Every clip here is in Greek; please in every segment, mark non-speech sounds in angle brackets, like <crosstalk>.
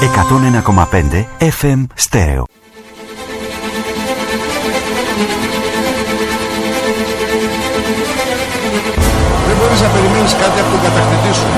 101,5 FM Stereo. Δεν μπορείς να περιμένεις κάτι από τον κατακτητή σου.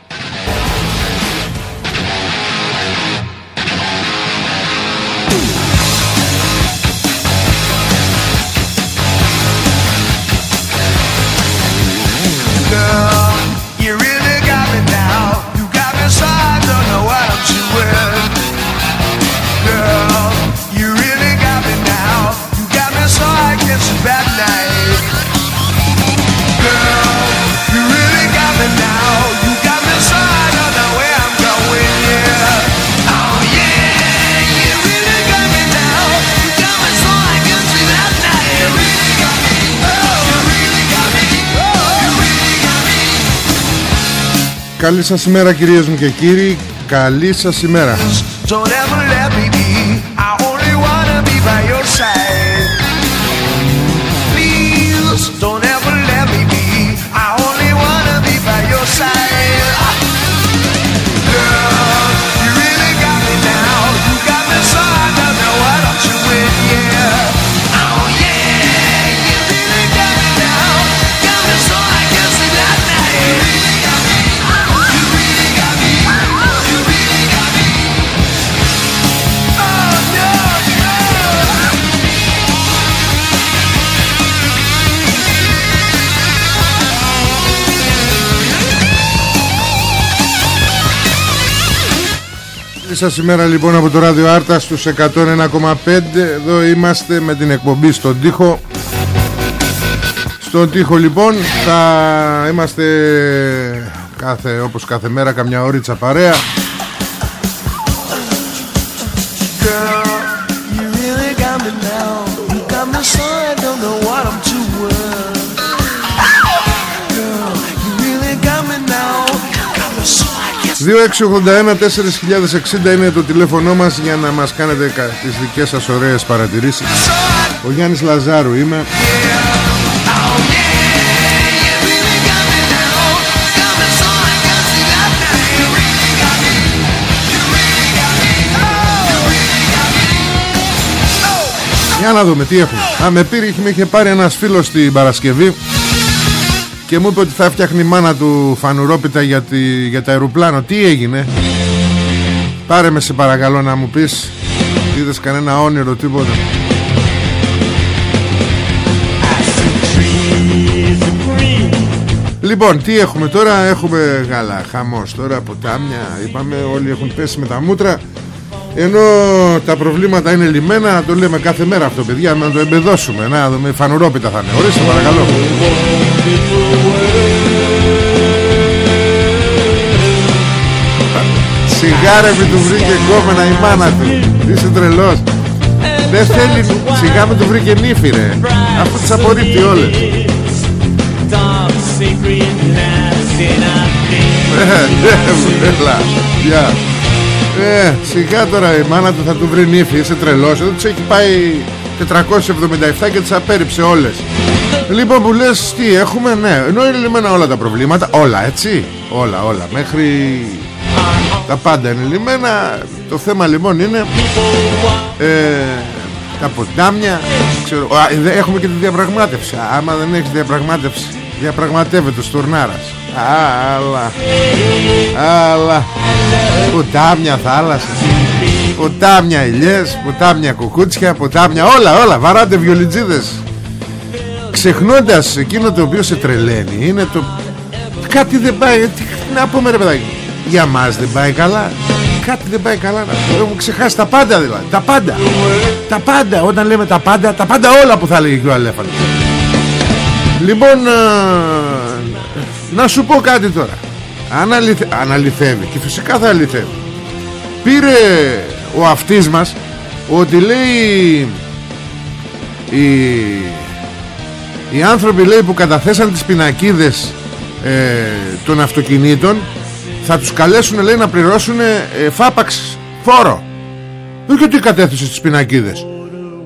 Καλή σας ημέρα κυρίες μου και κύριοι. Καλή σας ημέρα. Don't ever let me be. I only wanna be by your side. Σας. Ημέρα λοιπόν από το ράδιο Άρτα στους 101,5 Εδώ είμαστε με την εκπομπή στον τοίχο. Στον τοίχο λοιπόν θα είμαστε κάθε, όπως κάθε μέρα καμιά ώριτσα παρέα 2681-4060 είναι το τηλέφωνο μας για να μας κάνετε κα- τις δικές σας ωραίες παρατηρήσεις. Ο Γιάννης Λαζάρου είμαι. Για να δούμε τι έχουμε. Α, με πήρε, με είχε πάρει ένας φίλος την Παρασκευή Και μου είπε ότι θα φτιάχνει η μάνα του φανουρόπιτα για, τη, για τα αεροπλάνο Τι έγινε; Πάρε με σε παρακαλώ να μου πεις. Είδες κανένα όνειρο τίποτα. Λοιπόν, τι έχουμε τώρα, έχουμε γάλα, χαμός τώρα, ποτάμια, είπαμε, όλοι έχουν πέσει με τα μούτρα ενώ τα προβλήματα είναι λιμένα, το λέμε κάθε μέρα αυτό παιδιά, να το εμπεδώσουμε, να δούμε, φανουρόπιτα θα είναι, ορίστε παρακαλώ. Σιγά ρε μη του βρήκε γκόμενα η μάνα του, είσαι τρελός. Δεν θέλει, σιγά με του βρήκε νύφη ρε, αφού τις απορρίπτει όλες. Ε, Έλα, γεια. Ε, σιγά τώρα η μάνα του θα του βρει νύφη, είσαι τρελός. Εδώ τους έχει πάει 477 και τις απέριψε όλες. Λοιπόν που λες τι έχουμε, ναι, ενώ είναι λυμμένα όλα τα προβλήματα, όλα έτσι, όλα, όλα, μέχρι τα πάντα είναι λυμμένα, Το θέμα λοιπόν είναι ε, τα ποτάμια ξέρω, α, ε, δε- Έχουμε και τη διαπραγμάτευση Άμα δεν έχεις διαπραγμάτευση Διαπραγματεύεται ο Στουρνάρας Αλλά Αλλά Ποτάμια θάλασσες Ποτάμια ηλιές Ποτάμια κουκούτσια Ποτάμια όλα όλα Βαράτε βιολιτζίδες. Ξεχνώντας εκείνο το οποίο σε τρελαίνει Είναι το Κάτι δεν πάει τι, Να πούμε ρε παιδάκι Για μας δεν πάει καλά Κάτι δεν πάει καλά να Έχουμε ξεχάσει τα πάντα δηλαδή Τα πάντα Τα πάντα Όταν λέμε τα πάντα Τα πάντα όλα που θα λέγει και ο Αλέφαντος. Λοιπόν ε, Να σου πω κάτι τώρα αν, αληθε... αν αληθεύει Και φυσικά θα αληθεύει. Πήρε ο αυτής μας Ότι λέει οι, οι άνθρωποι λέει που καταθέσαν τις πινακίδες ε, των αυτοκινήτων θα τους καλέσουν λέει να πληρώσουν ε, φάπαξ φόρο. Δεν γιατί κατέθεσες τις πινακίδες.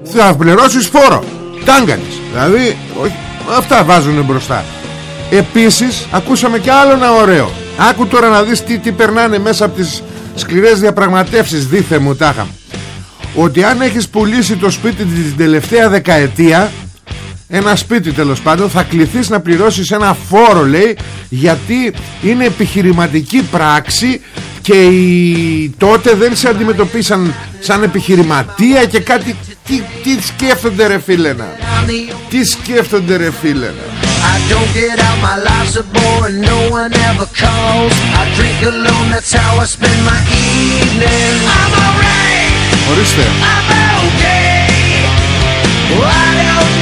Θα πληρώσεις φόρο. Τάγκανες. Δηλαδή όχι, αυτά βάζουν μπροστά. Επίσης ακούσαμε και άλλο ένα ωραίο άκου τώρα να δεις τι, τι περνάνε μέσα από τις σκληρές διαπραγματεύσεις δίθε μου τάχα. Ότι αν έχεις πουλήσει το σπίτι την τελευταία δεκαετία ένα σπίτι τέλος πάντων θα κληθείς να πληρώσεις ένα φόρο λέει γιατί είναι επιχειρηματική πράξη και οι τότε δεν σε αντιμετωπίσαν σαν επιχειρηματία και κάτι τι, τι σκέφτονται ρε φίλε να τι σκέφτονται ρε φίλε να I don't get out, my life's a bore and no one ever calls. I drink alone, that's how I spend my evening. I'm alright, ορίστε I'm okay. I don't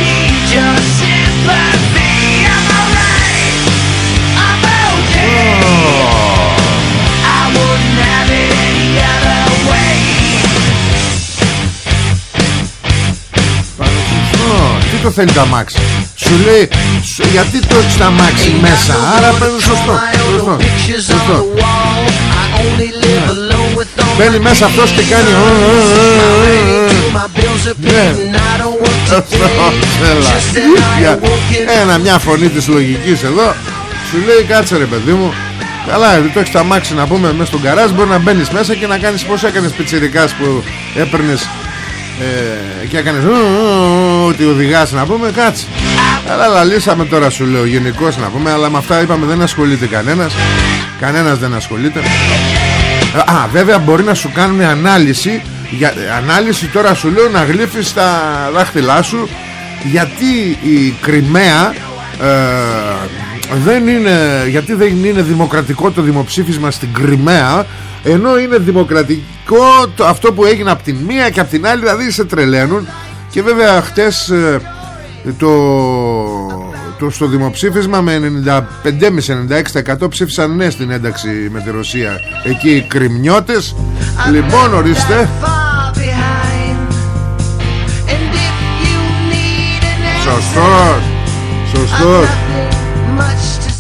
το θέλει το αμάξι Σου λέει σου- Γιατί το έχεις το αμάξι μέσα; Άρα παίρνει σωστό Σωστό, σωστό. Μπαίνει μέσα αυτός και κάνει «Ω, ω, ω, ω, ω». Ναι. Έλα. Για- Ένα μια φωνή της λογικής εδώ Σου λέει κάτσε ρε παιδί μου Καλά, δεν το έχεις το αμάξι να πούμε μέσα στον καράζ Μπορεί να μπαίνεις μέσα και να κάνεις πως έκανες πιτσιρικάς που έπαιρνες ε, και έκανες «Ου, ου, ου», ότι οδηγάς να πούμε κάτσε αλλά λαλήσαμε τώρα σου λέω γενικώς να πούμε αλλά με αυτά είπαμε δεν ασχολείται κανένας. Κανένας δεν ασχολείται. Α, βέβαια μπορεί να σου κάνουν ανάλυση για, Ανάλυση τώρα σου λέω να γλύφεις τα δάχτυλά σου Γιατί η Κρυμαία ε, δεν είναι, Γιατί δεν είναι δημοκρατικό το δημοψήφισμα στην Κρυμαία Ενώ είναι δημοκρατικό το, αυτό που έγινε από την μία και από την άλλη Δηλαδή σε τρελαίνουν. Και βέβαια χτες ε, το, το, στο δημοψήφισμα με 95,96% ψήφισαν ναι στην ένταξη με τη Ρωσία εκεί οι κρυμνιώτες. Λοιπόν ορίστε. Σωστός. Σωστός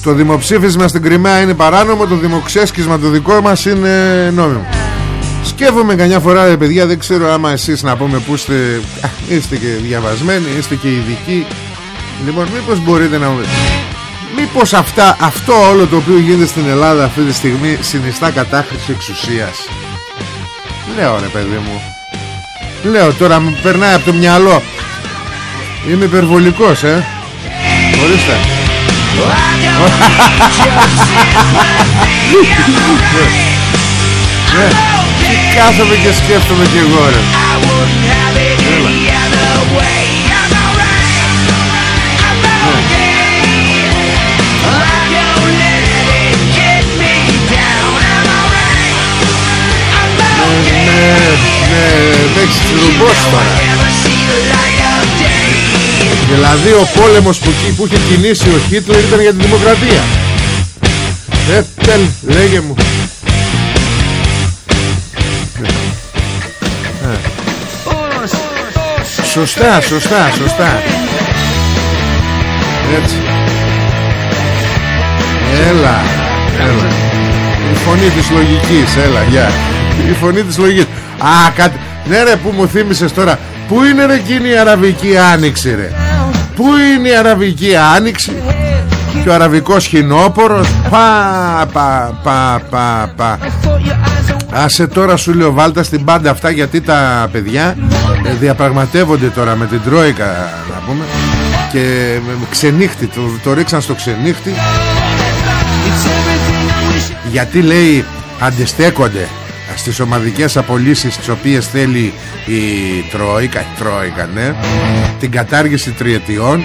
το δημοψήφισμα στην Κρυμαία είναι παράνομο το δημοξέσκισμα το δικό μας είναι νόμιμο. Σκέφτομαι καμιά φορά ρε παιδιά δεν ξέρω άμα εσείς να πούμε που είστε. Α, Είστε και διαβασμένοι, είστε και ειδικοί. Λοιπόν μήπως μπορείτε να μου Μήπως αυτά, αυτό όλο το οποίο γίνεται στην Ελλάδα αυτή τη στιγμή Συνιστά κατάχρηση εξουσίας. Λέω ρε παιδί μου. Λέω τώρα μου περνάει από το μυαλό. Είμαι υπερβολικός ε. Ορίστε Ναι, τι κάθομαι και σκέφτομαι κι εγώ ρε Ναι, ναι, Δηλαδή ο πόλεμος που, εκεί- που είχε κινήσει ο Χίτλερ ήταν για τη δημοκρατία. Ε, τέλ, λέγε μου. Ε. Σωστά, σωστά, σωστά. Έτσι. Έλα, έλα. Η φωνή της λογικής, έλα, γεια. Η φωνή της λογικής. Α, κάτι, ναι ρε που μου θύμισες τώρα. Πού είναι ρε εκείνη η Αραβική Άνοιξη ρε; Πού είναι η Αραβική Άνοιξη και ο αραβικός χινόπορος; Πα πα πα πα πα. Άσε τώρα σου λέω βάλτα στην πάντα αυτά γιατί τα παιδιά ε, διαπραγματεύονται τώρα με την Τρόικα να πούμε. Και με ξενύχτη το, το ρίξαν στο ξενύχτη. Γιατί λέει αντιστέκονται στις ομαδικές απολύσεις τις οποίες θέλει η Τρόικα, η Τρόικα ναι, την κατάργηση τριετιών.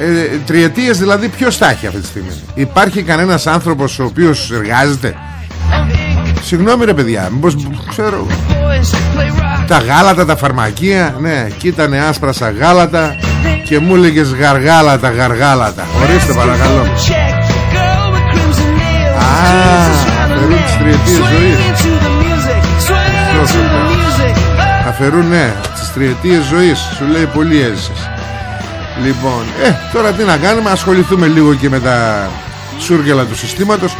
Ε, τριετίες δηλαδή ποιος θα έχει αυτή τη στιγμή; Υπάρχει κανένας άνθρωπος ο οποίος εργάζεται; Συγγνώμη ρε παιδιά μήπως ξέρω. Τα γάλατα τα φαρμακεία ναι κοίτανε άσπρα σαν γάλατα και μου έλεγες γαργάλατα γαργάλατα. Ορίστε παρακαλώ. Α, αφαιρούν τις τριετίες ζωής. Αφαιρούν ναι τις τριετίες ζωής. Σου λέει πολύ έζησες. Λοιπόν, ε, τώρα τι να κάνουμε Ασχοληθούμε λίγο και με τα σούργελα του συστήματος.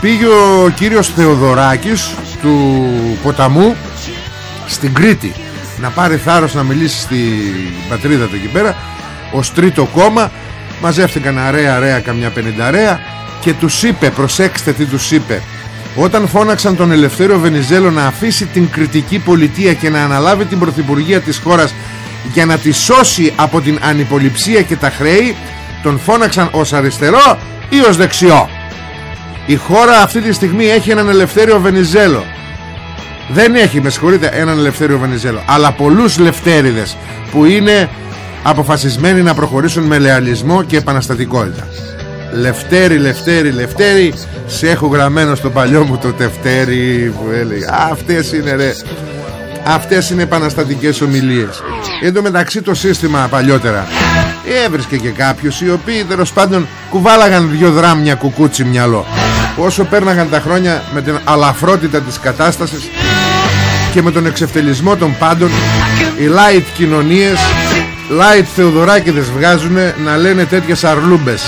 Πήγε ο κύριος Θεοδωράκης Του ποταμού Στην Κρήτη Να πάρει θάρρος να μιλήσει στην πατρίδα του εκεί πέρα. Ως τρίτο κόμμα Μαζεύτηκαν αρέα αρέα καμιά πενηνταρέα Και τους είπε, προσέξτε τι τους είπε. Όταν φώναξαν τον Ελευθέριο Βενιζέλο να αφήσει την κριτική πολιτεία και να αναλάβει την πρωθυπουργία της χώρας για να τη σώσει από την ανυποληψία και τα χρέη τον φώναξαν ως αριστερό ή ως δεξιό. Η χώρα αυτή τη στιγμή έχει έναν Ελευθέριο Βενιζέλο. Δεν έχει με συγχωρείτε έναν Ελευθέριο Βενιζέλο αλλά πολλούς λευτέριδες που είναι αποφασισμένοι να προχωρήσουν με λεαλισμό και επαναστατικότητα Λευτέρη, Λευτέρη, Λευτέρη Σε έχω γραμμένο στο παλιό μου το τευτέρι Που έλεγε. Αυτές είναι ρε. Αυτές είναι επαναστατικές ομιλίες. Εν τω μεταξύ το σύστημα παλιότερα. Έβρισκε και κάποιους Οι οποίοι τέλος πάντων κουβάλαγαν δυο δράμια κουκούτσι μυαλό. Όσο πέρναγαν τα χρόνια Με την αλαφρότητα της κατάστασης Και με τον εξευτελισμό των πάντων Οι light κοινωνίες Light Θεοδωράκηδες βγάζουν να λένε τέτοιες αρλούμπες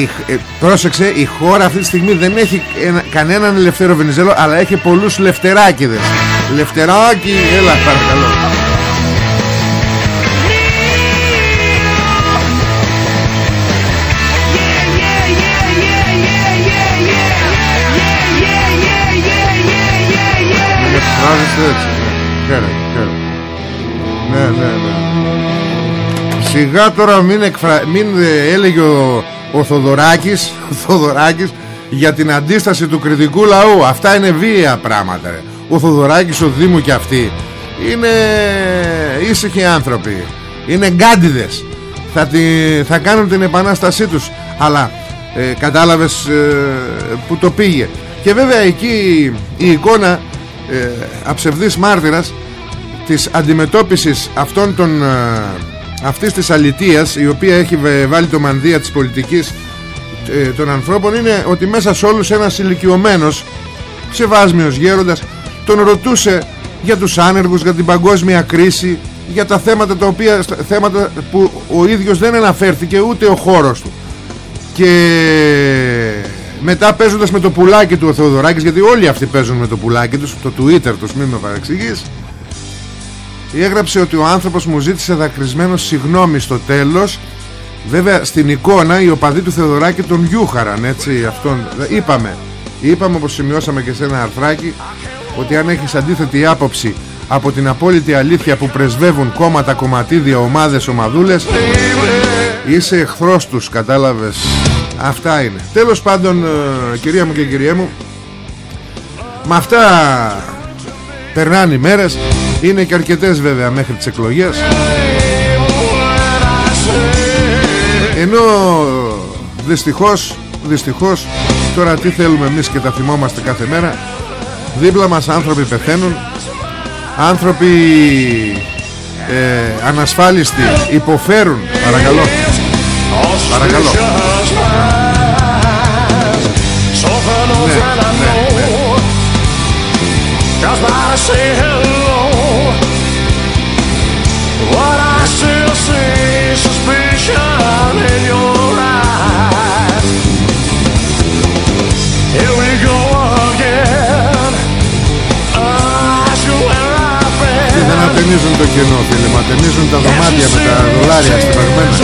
η, ε, πρόσεξε η χώρα αυτή τη στιγμή δεν έχει ένα, κανέναν ελευθέρο Βενιζέλο αλλά έχει πολλούς λευτεράκιδες λευτεράκι έλα παρακαλώ. Έτσι Χαίρε, χαίρε. Ναι, ναι, ναι. Σιγά τώρα μην, εκφρα... μην ε, έλεγε ο, ο Θοδωράκης, ο Θοδωράκης για την αντίσταση του κριτικού λαού. Αυτά είναι βία πράγματα. Ρε. Ο Θοδωράκης, ο Δήμου και αυτοί είναι ήσυχοι άνθρωποι. Είναι γκάντιδες. Θα, τη, θα κάνουν την επανάστασή τους. Αλλά ε, κατάλαβες ε, που το πήγε. Και βέβαια εκεί η εικόνα ε, αψευδής μάρτυρας της αντιμετώπισης αυτών των ε, αυτής της αλητείας η οποία έχει βάλει το μανδύα της πολιτικής ε, των ανθρώπων είναι ότι μέσα σε όλους ένας ηλικιωμένος σεβάσμιος γέροντας τον ρωτούσε για τους άνεργους, για την παγκόσμια κρίση για τα θέματα τα οποία θέματα που ο ίδιος δεν αναφέρθηκε ούτε ο χώρος του. Και μετά παίζοντας με το πουλάκι του ο Θεοδωράκης γιατί όλοι αυτοί παίζουν με το πουλάκι τους το Twitter τους μην με παρεξηγείς έγραψε ότι ο άνθρωπος μου ζήτησε δακρυσμένο συγνώμη στο τέλος. Βέβαια στην εικόνα οι οπαδοί του Θεοδωράκη τον γιούχαραν έτσι αυτόν. Είπαμε είπαμε όπως σημειώσαμε και σε ένα αρθράκι ότι αν έχεις αντίθετη άποψη από την απόλυτη αλήθεια που πρεσβεύουν κόμματα, κομματίδια, ομάδες, ομαδούλες είσαι εχθρός τους κατάλαβες. Αυτά είναι. Τέλος πάντων ε, κυρία μου και κυρία μου με αυτά περνάνε οι μέρες είναι και αρκετές βέβαια μέχρι τις εκλογές. Ενώ δυστυχώς Δυστυχώς Τώρα τι θέλουμε εμείς και τα θυμόμαστε κάθε μέρα Δίπλα μας άνθρωποι πεθαίνουν Άνθρωποι ε, Ανασφάλιστοι Υποφέρουν. Παρακαλώ. Παρακαλώ. Ναι, ναι, ναι. What I still see suspicion in your eyes. Here we go again. Ask you where I've been. Δεν ατενίζουν το κοινό, φίλε μου. Ατενίζουν τα δωμάτια με τα δολάρια στην παγμένα.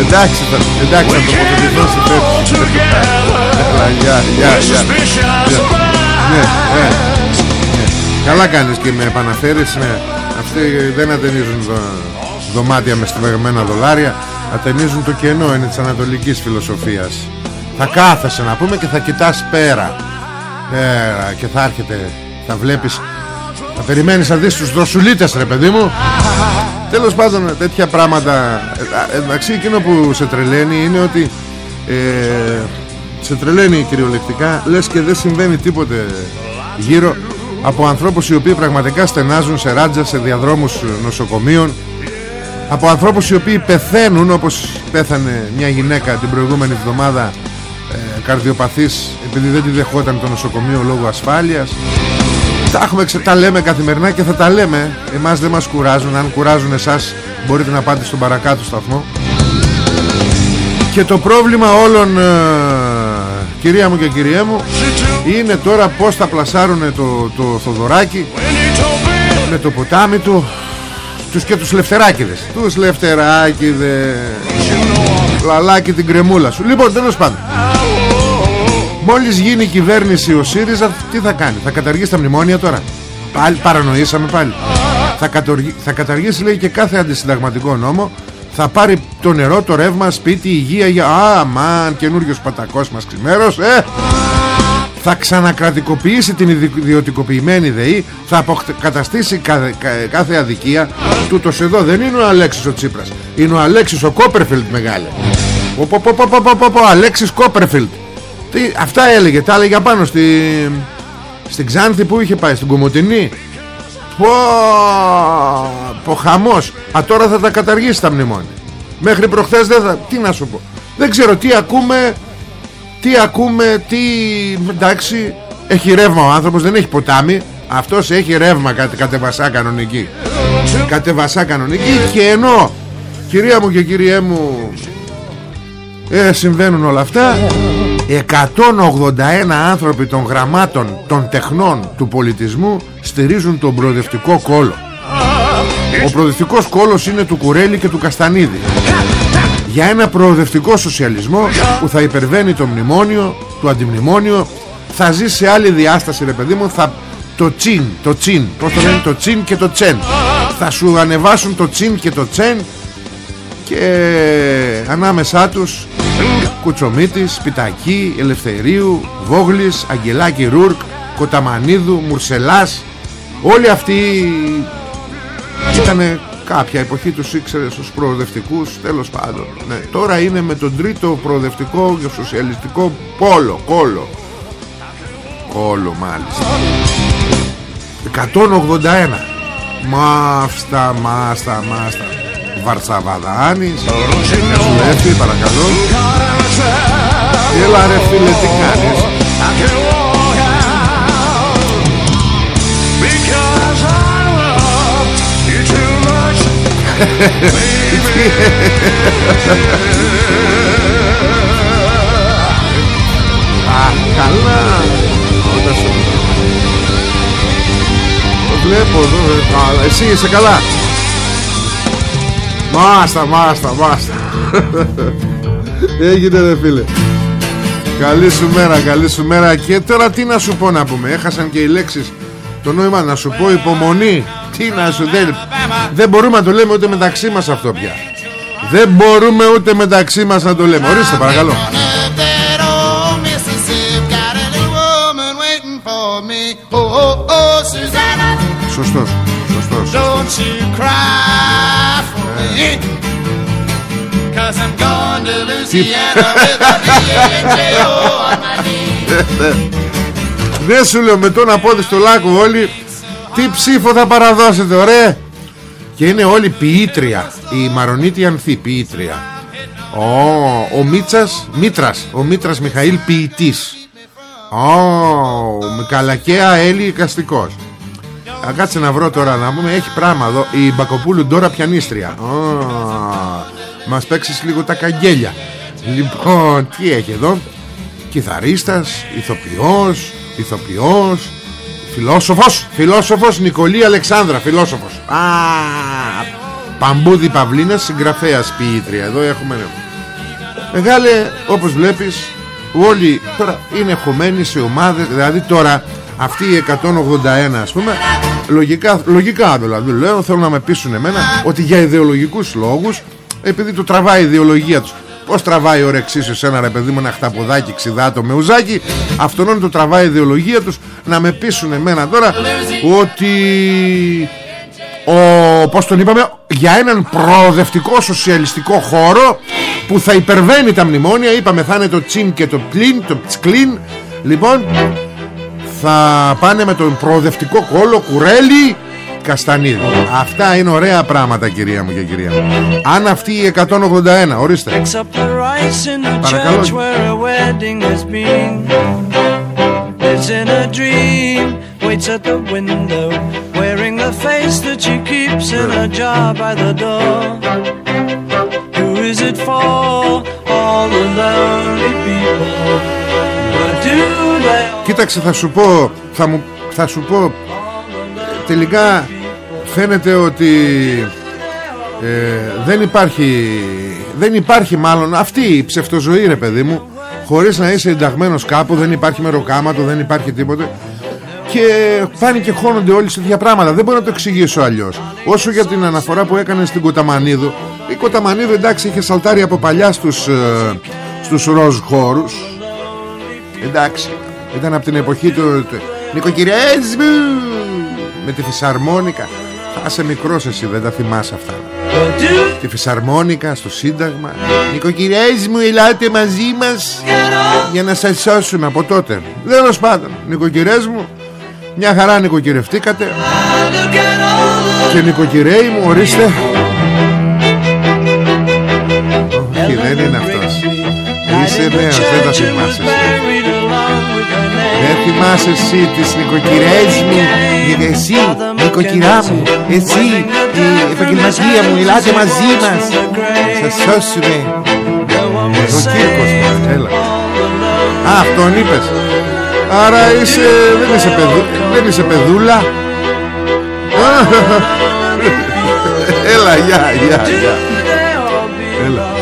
Εντάξει, θα, εντάξει, θα τοποθετηθώ στη θέση σου. Έλα, γεια, γεια, γεια. Ναι, ναι, ναι. Καλά κάνεις και με επαναφέρεις ναι. Αυτοί δεν ατενίζουν δο, δωμάτια με στραγμένα δολάρια Ατενίζουν το κενό Είναι της ανατολικής φιλοσοφίας Θα κάθεσαι να πούμε και θα κοιτάς πέρα Πέρα και θα έρχεται Θα βλέπεις Θα περιμένεις να δεις τους δροσουλίτες ρε παιδί μου Τέλος πάντων τέτοια πράγματα. Ε, Εντάξει εκείνο που σε τρελαίνει Είναι ότι ε, Σε τρελαίνει κυριολεκτικά Λες και δεν συμβαίνει τίποτε Γύρω από ανθρώπους οι οποίοι πραγματικά στενάζουν σε ράτζα σε διαδρόμους νοσοκομείων από ανθρώπους οι οποίοι πεθαίνουν όπως πέθανε μια γυναίκα την προηγούμενη εβδομάδα ε, καρδιοπαθής επειδή δεν τη δεχόταν το νοσοκομείο λόγω ασφάλειας τα, έχουμε, τα λέμε καθημερινά και θα τα λέμε. Εμάς δεν μας κουράζουν. Αν κουράζουν εσάς μπορείτε να πάτε στον παρακάτω σταθμό. Και το πρόβλημα όλων ε, κυρία μου και κυριέ μου είναι τώρα πως θα πλασάρουν το, το Θοδωράκι με το ποτάμι του τους και τους λευτεράκιδες τους λευτεράκιδες λαλάκι την κρεμούλα σου. Λοιπόν τέλος πάντων μόλις γίνει η κυβέρνηση ο ΣΥΡΙΖΑ τι θα κάνει; Θα καταργήσει τα μνημόνια τώρα; Πάλι παρανοήσαμε πάλι. Θα, κατοργ... θα καταργήσει λέει και κάθε αντισυνταγματικό νόμο. Θα πάρει το νερό, το ρεύμα, σπίτι, υγεία για... Α, μαν, καινούριος πατακός μας ξημέρος ε! θα ξανακρατικοποιήσει την ιδιωτικοποιημένη ΔΕΗ θα αποκαταστήσει κάθε, αδικία. Τούτος εδώ δεν είναι ο Αλέξης ο Τσίπρας είναι ο Αλέξης ο Κόπερφιλτ μεγάλε. Ο, πο, πο, πο, πο, Αλέξης Κόπερφιλτ Τι, αυτά έλεγε τα έλεγε πάνω στη, στην Ξάνθη που είχε πάει στην Κομωτινή. Πω, πω χαμός. Α τώρα θα τα καταργήσει τα μνημόνια. Μέχρι προχθές δεν θα τι να σου πω. Δεν ξέρω τι ακούμε τι ακούμε, τι... Εντάξει, έχει ρεύμα ο άνθρωπος, δεν έχει ποτάμι. Αυτός έχει ρεύμα κατε, κατεβασά κανονική. Κατεβασά κανονική και ενώ, κυρία μου και κυριέ μου, ε, συμβαίνουν όλα αυτά, 181 άνθρωποι των γραμμάτων, των τεχνών του πολιτισμού στηρίζουν τον προοδευτικό κόλο. Ο προοδευτικός κόλος είναι του Κουρέλη και του Καστανίδη για ένα προοδευτικό σοσιαλισμό που θα υπερβαίνει το μνημόνιο, το αντιμνημόνιο θα ζει σε άλλη διάσταση ρε παιδί μου θα, το τσιν, το τσιν πως το λένε το τσιν και το τσεν θα σου ανεβάσουν το τσιν και το τσεν και ανάμεσά τους Κουτσομίτης, Σπιτακή, Ελευθερίου, Βόγλης, Αγγελάκη Ρούρκ, Κοταμανίδου, Μουρσελάς. Όλοι αυτοί ήταν κάποια εποχή τους ήξερε στους προοδευτικούς τέλος πάντων. Ναι, τώρα είναι με τον τρίτο προοδευτικό και σοσιαλιστικό πόλο κόλο. Κόλο μάλιστα. 181 μάστα μάστα μάστα Βαρσαβαδάνης Σου παρακαλώ Έλα ρε φίλε τι κάνεις; Αχ, καλά. Το βλέπω εδώ. Εσύ είσαι καλά. Μάστα, μάστα, μάστα. <laughs> Έγινε δε φίλε. Καλή σου μέρα, καλή σου μέρα. Και τώρα τι να σου πω να πούμε; Έχασαν και οι λέξεις το νόημα να σου πω υπομονή τι να σου δεν, δεν μπορούμε να το λέμε ούτε μεταξύ μας αυτό πια δεν μπορούμε ούτε μεταξύ μας να το λέμε ορίστε παρακαλώ Σωστός, σωστός, σωστός. Δεν σου λέω με τον απόδει στο λάκκο όλοι Τι ψήφο θα παραδώσετε ωραία. Και είναι όλοι ποιήτρια. Η Μαρονίτη Ανθή ποιήτρια. Ο, ο Μίτσας Μήτρας Ο Μήτρας Μιχαήλ ποιητής. Ο Καλακαία Έλλη Καστικός Α, κάτσε να βρω τώρα να πούμε. Έχει πράγμα εδώ Η Μπακοπούλου Ντόρα πιανίστρια. Μας παίξεις λίγο τα καγγέλια. Λοιπόν τι έχει εδώ; Κιθαρίστας Ηθοποιός ηθοποιός φιλόσοφος φιλόσοφος Νικολή Αλεξάνδρα φιλόσοφος. Α, Παμπούδη Παυλίνας Συγγραφέας ποιήτρια. Εδώ έχουμε Μεγάλε όπως βλέπεις Όλοι τώρα είναι χωμένοι σε ομάδες. Δηλαδή τώρα αυτοί οι 181 ας πούμε Λογικά, λογικά δηλαδή λέω Θέλουν να με πείσουν εμένα Ότι για ιδεολογικούς λόγους Επειδή το τραβάει η ιδεολογία τους. Πώς τραβάει ο Ρεξίσιο σε ένα ρε παιδί μου ένα χταποδάκι ξιδάτο με ουζάκι; Αυτόν το τραβάει η ιδεολογία τους Να με πείσουν εμένα τώρα Ότι ο, πώς τον είπαμε για έναν προοδευτικό σοσιαλιστικό χώρο που θα υπερβαίνει τα μνημόνια είπαμε θα είναι το τσιν και το πλιν το τσκλιν λοιπόν θα πάνε με τον προοδευτικό κόλο κουρέλι Καστανίδη Αυτά είναι ωραία πράγματα κυρία μου και κυρία μου Αν αυτή η 181 Ορίστε Παρακαλώ Lives in a dream, waits at the window, wearing the face that she keeps in a jar by the door. Who is it for? All the lonely people. Κοίταξε θα σου πω Θα, μου, θα σου πω. Τελικά φαίνεται ότι ε, δεν υπάρχει δεν υπάρχει μάλλον αυτή η ψευτοζωή ρε παιδί μου. Χωρίς να είσαι ενταγμένος κάπου δεν υπάρχει μεροκάματο δεν υπάρχει τίποτε. Και πάνε και χώνονται όλοι σε τέτοια πράγματα. Δεν μπορώ να το εξηγήσω αλλιώς. Όσο για την αναφορά που έκανες στην Κοταμανίδου η Κοταμανίδου εντάξει είχε σαλτάρει από παλιά στους, ε, στους ροζ χώρους εντάξει ήταν από την εποχή του, του νοικοκυριές μου με τη φυσαρμόνικα. Θα είσαι μικρός εσύ δεν τα θυμάσαι αυτά. Τη φυσαρμόνικα στο σύνταγμα. Νοικοκυριές μου ελάτε μαζί μας Για να σας σώσουμε από τότε. Δεν μας πάντων Νοικοκυρές μου Μια χαρά νοικοκυρευτήκατε. Και νοικοκυρέοι μου ορίστε. Όχι δεν είναι αυτός. Είσαι νέος δεν τα θυμάσαι δεν θυμάσαι εσύ τις νοικοκυρές μου Γιατί εσύ νοικοκυρά μου Εσύ η επαγγελματία μου Ελάτε μαζί μας. Σας σώσουμε Ο Κύρκος μου Έλα Α αυτόν είπες. Άρα είσαι δεν είσαι, παιδού, δεν είσαι παιδούλα. Έλα γεια γεια γεια. Έλα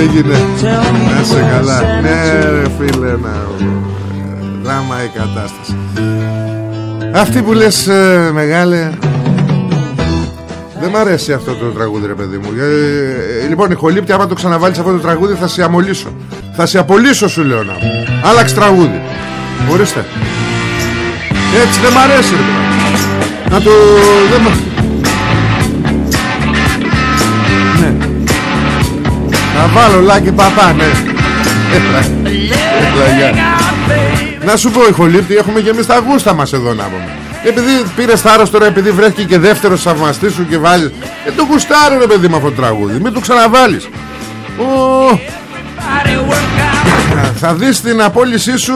έγινε. Να σε καλά. Ναι ρε φίλε να... Δράμα η κατάσταση. Αυτή που λες ε, μεγάλε δεν μ' αρέσει αυτό το τραγούδι ρε παιδί μου. Ε, ε, Λοιπόν η χολύπτη άμα το ξαναβάλεις αυτό το τραγούδι θα σε αμολύσω. Θα σε απολύσω σου λέω να. Άλλαξε τραγούδι. Ορίστε. Έτσι δεν μ' αρέσει ρε παιδί Να το... Δεν Να βάλω λάκι παπά ναι. Έλα, έλα, γεια. Να σου πω ηχολήπτη Έχουμε και εμείς τα γούστα μας εδώ να πούμε. Επειδή πήρε θάρρος τώρα Επειδή βρέθηκε και δεύτερος θαυμαστής σου Και βάλεις. Ε το γουστάρει ρε παιδί με αυτό το τραγούδι. Μην το ξαναβάλεις. Ω, Θα δεις την απόλυσή σου.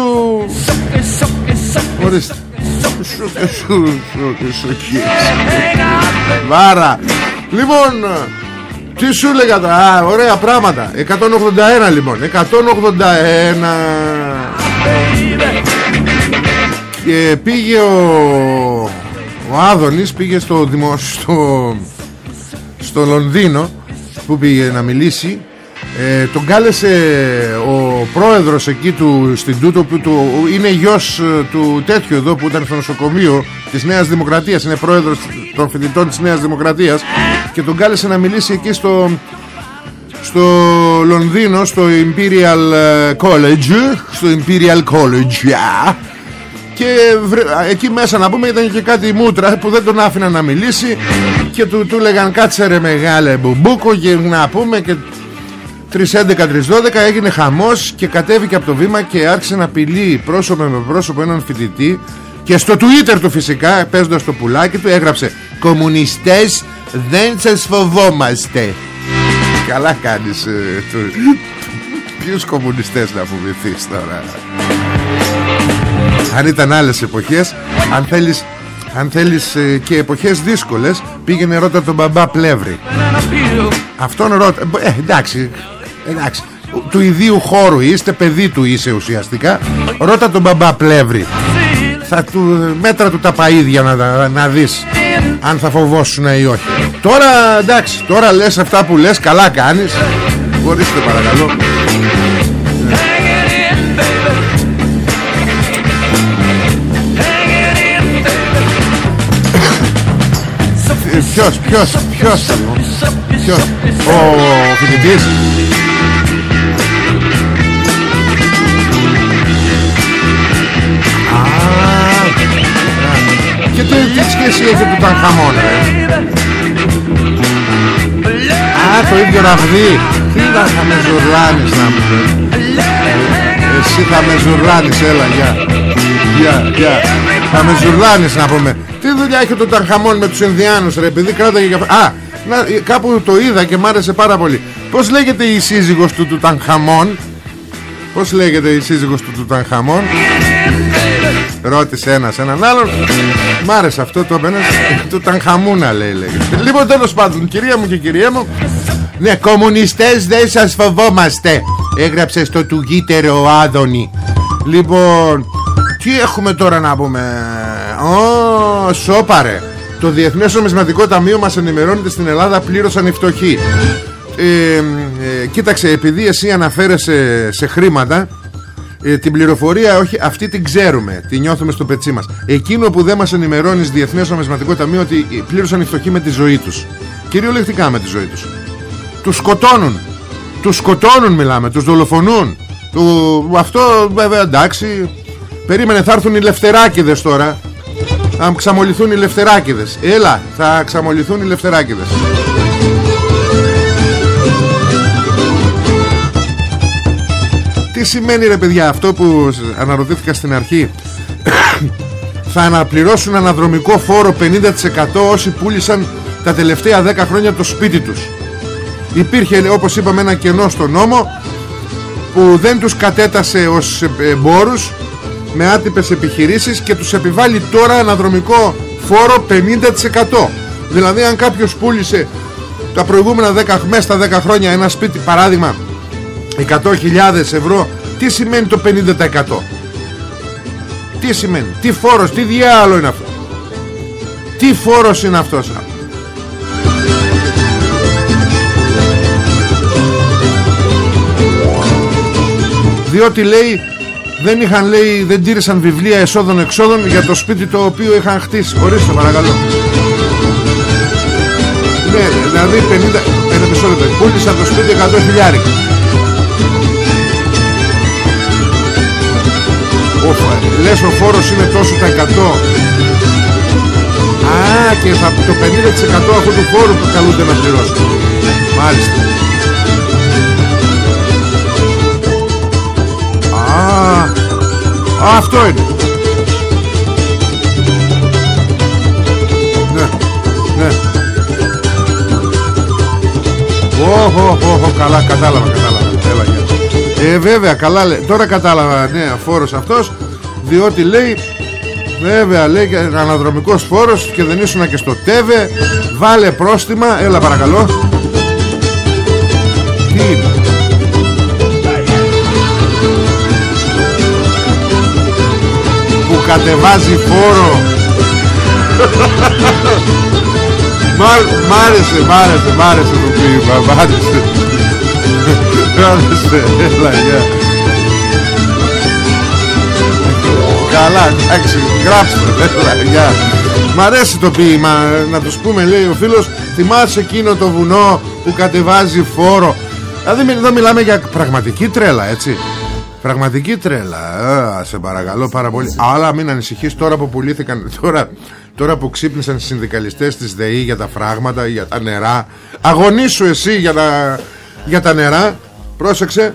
Ορίστε. Σου και σου σου και σου και Βάρα. Λοιπόν τι σου έλεγα τώρα; Α, ωραία πράγματα. 181 λοιπόν. 181 Και πήγε ο Ο Άδωνης Πήγε στο, δημο... στο, στο Λονδίνο Που πήγε να μιλήσει ε, τον κάλεσε ο πρόεδρος εκεί του στην Τούτο που του, είναι γιος ε, του τέτοιου εδώ που ήταν στο νοσοκομείο της Νέας Δημοκρατίας είναι πρόεδρος των φοιτητών της Νέας Δημοκρατίας και τον κάλεσε να μιλήσει εκεί στο στο Λονδίνο στο Imperial ε, College στο Imperial College yeah. και εκεί μέσα να πούμε ήταν και κάτι μούτρα που δεν τον άφηναν να μιλήσει και του, του λέγαν κάτσε ρε μεγάλε μπουμπούκο και να πούμε και 3.11-3.12 έγινε χαμός και κατέβηκε από το βήμα και άρχισε να απειλεί πρόσωπο με πρόσωπο έναν φοιτητή και στο Twitter του φυσικά παίζοντας το πουλάκι του έγραψε «Κομμουνιστές δεν σας φοβόμαστε». Καλά κάνεις ε, του... Ποιους κομμουνιστές να φοβηθείς τώρα; Αν ήταν άλλες εποχές Αν θέλεις αν θέλεις ε, και εποχές δύσκολες Πήγαινε ρώτα τον μπαμπά Πλεύρη. Αυτόν ρώτα ε, Εντάξει Εντάξει του ιδίου χώρου είστε παιδί του είσαι ουσιαστικά. Ρώτα τον μπαμπά πλεύρη. Θα του μέτρα του τα παΐδια να, να, να δεις αν θα φοβόσουν ή όχι. Τώρα εντάξει τώρα λες αυτά που λες καλά κάνεις. Μπορείστε παρακαλώ. Ε, Ποιος, ποιος, ποιος Ποιος Ο φοιτητής; Σχέση έχει του Τανχαμών ρε Α, το ίδιο ραβδί. Τι να θα με ζουρλάνεις να μου πεις. Εσύ θα με ζουρλάνεις, έλα, γεια. Γεια, γεια. Θα με ζουρλάνεις να πούμε. Τι δουλειά έχει το Τανχαμών με τους Ινδιάνους ρε Επειδή κράταγε και... Α, να, κάπου το είδα και μ' άρεσε πάρα πολύ. Πώς λέγεται η σύζυγος του του Τανχαμών Πώς λέγεται η σύζυγος του του Τανχαμών Ρώτησε ένας έναν άλλον. Μ' άρεσε αυτό το ένας Του Τανχαμούνα λέει, λέει. Λοιπόν τέλος πάντων κυρία μου και κυρία μου. Ναι κομμουνιστές δεν σας φοβόμαστε Έγραψε στο του γήτερο ο Άδωνη. Λοιπόν Τι έχουμε τώρα να πούμε; Ω σώπαρε. Το Διεθνές Νομισματικό Ταμείο μας ενημερώνει ότι στην Ελλάδα πλήρωσαν οι φτωχοί ε, ε, Κοίταξε επειδή εσύ αναφέρεσαι σε χρήματα ε, την πληροφορία όχι, αυτή την ξέρουμε Την νιώθουμε στο πετσί μας. Εκείνο που δεν μας ενημερώνεις Διεθνές Νομισματικό Ταμείο Ότι πλήρωσαν οι φτωχοί με τη ζωή τους. Κυριολεκτικά με τη ζωή τους. Τους σκοτώνουν. Τους σκοτώνουν μιλάμε, τους δολοφονούν. Του... Αυτό βέβαια εντάξει. Περίμενε θα έρθουν οι λευτεράκιδες τώρα. Θα ξαμολυθούν οι λευτεράκιδες Έλα θα ξαμολυθούν οι λευτεράκιδες Τι σημαίνει ρε παιδιά αυτό που αναρωτήθηκα στην αρχή <coughs> Θα αναπληρώσουν αναδρομικό φόρο 50% όσοι πούλησαν τα τελευταία 10 χρόνια το σπίτι τους. Υπήρχε όπως είπαμε ένα κενό στο νόμο Που δεν τους κατέτασε ως εμπόρους Με άτυπες επιχειρήσεις Και τους επιβάλλει τώρα αναδρομικό φόρο 50% Δηλαδή αν κάποιος πούλησε τα προηγούμενα 10, μέσα στα 10 χρόνια ένα σπίτι παράδειγμα 100.000 ευρώ τι σημαίνει το 50% τι σημαίνει; Τι φόρος τι διάλογο είναι αυτό; Τι φόρος είναι αυτός διότι λέει δεν είχαν λέει δεν τήρησαν βιβλία εσόδων εξόδων για το σπίτι το οποίο είχαν χτίσει. Ορίστε παρακαλώ. Ναι δηλαδή 50 ένα μισό λεπτό. Πούλησαν το σπίτι 100 χιλιάρικα Ο, λες ο φόρος είναι τόσο τα 100 Α και θα, το 50% αυτού του φόρου που καλούνται να πληρώσουν. Μάλιστα. Α, α αυτό είναι. Ναι, ναι. Ω, ω, ω, καλά, κατάλαβα, κατάλαβα. Έλα, γεια. Ε βέβαια καλά λέει Τώρα κατάλαβα ναι φόρος αυτός Διότι λέει Βέβαια λέει και αναδρομικός φόρος Και δεν ήσουν και στο ΤΕΒΕ Βάλε πρόστιμα Έλα παρακαλώ. Τι είναι; Που κατεβάζει φόρο. <laughs> Μ' άρεσε, μ' άρεσε, μ' άρεσε το ποίημα Μ' άρεσε Άρεσε, έλα, γεια. Καλά, εντάξει, γράψτε, έλα, γεια. Μ' αρέσει το ποίημα, να τους πούμε, λέει ο φίλος Θυμάσαι εκείνο το βουνό που κατεβάζει φόρο. Δηλαδή εδώ μιλάμε για πραγματική τρέλα, έτσι. Πραγματική τρέλα Α, Σε παρακαλώ πάρα πολύ. Αλλά μην ανησυχείς τώρα που πουλήθηκαν <laughs> Τώρα, τώρα που ξύπνησαν οι συνδικαλιστές της ΔΕΗ Για τα φράγματα, για τα νερά Αγωνίσου εσύ για τα, για τα νερά Πρόσεξε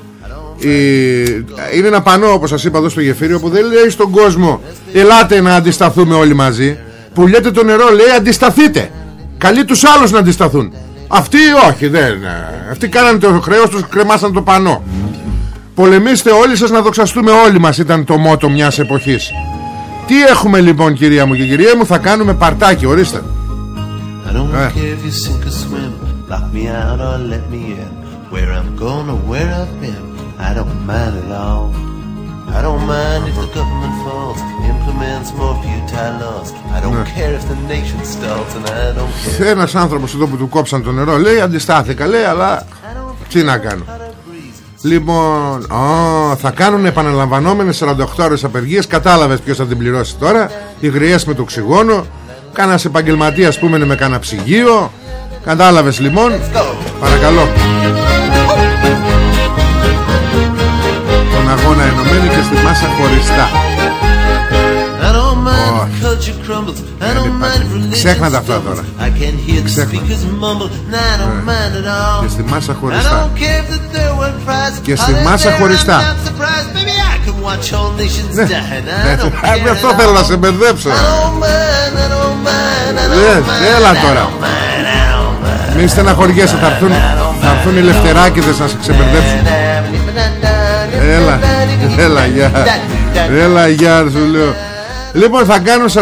η... Είναι ένα πανό όπως σας είπα εδώ στο γεφύριο Που δεν λέει στον κόσμο Ελάτε να αντισταθούμε όλοι μαζί Που λέτε το νερό λέει αντισταθείτε Καλεί τους άλλους να αντισταθούν. Αυτοί όχι δεν Αυτοί κάνανε το χρέος τους κρεμάσαν το πανό. Πολεμήστε όλοι σας να δοξαστούμε όλοι μας Ήταν το μότο μιας εποχής. Τι έχουμε λοιπόν κυρία μου και κυρία μου Θα κάνουμε παρτάκι ορίστε I don't Eh. care if you sink or swim, lock me out or let me in. Where I'm gonna where I've been. I don't mind at all. I don't mind if the government falls, implements more futile laws. I don't care if the nation stalls, and I don't care. Ένας άνθρωπος εδώ που του κόψαν το νερό λέει αντιστάθηκα λέει αλλά τι να κάνω. Λοιπόν, α, θα κάνουν επαναλαμβανόμενες 48 ώρες απεργίες Κατάλαβες ποιος θα την πληρώσει τώρα; Οι γριές με το οξυγόνο Κάνας επαγγελματίας που είναι με κάνα ψυγείο Κατάλαβες λοιπόν; Παρακαλώ αγώνα ενωμένοι και στη μάσα χωριστά. Ξέχνα τα αυτά τώρα Και στη μάσα χωριστά Και στη μάσα χωριστά Ναι Αυτό θέλω να σε μπερδέψω Έλα τώρα Μην στεναχωριέσαι Θα έρθουν οι λευτεράκιδες Να σε ξεμπερδέψουν Έλα, έλα γεια. Έλα γεια σου λέω. Λοιπόν θα κάνουν 48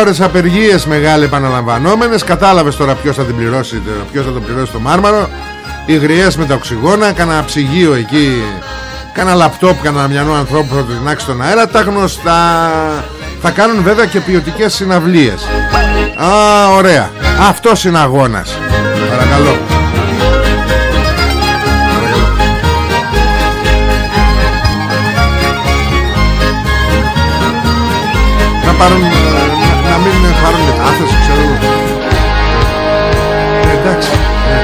ώρες απεργίες μεγάλε επαναλαμβανόμενες. Κατάλαβες τώρα ποιος θα την πληρώσει Ποιος θα το πληρώσει το μάρμαρο. Οι γριές με τα οξυγόνα Κάνα ψυγείο εκεί Κάνα λαπτόπ, κάνα μυαλό ανθρώπου που θα το τεινάξει στον αέρα. Τα γνωστά. Θα κάνουν βέβαια και ποιοτικές συναυλίες. Α, ωραία. Αυτός είναι αγώνας. Παρακαλώ πάρουν ε, να, να μην πάρουν μετάθεση ξέρω εγώ. Ε, εντάξει ναι.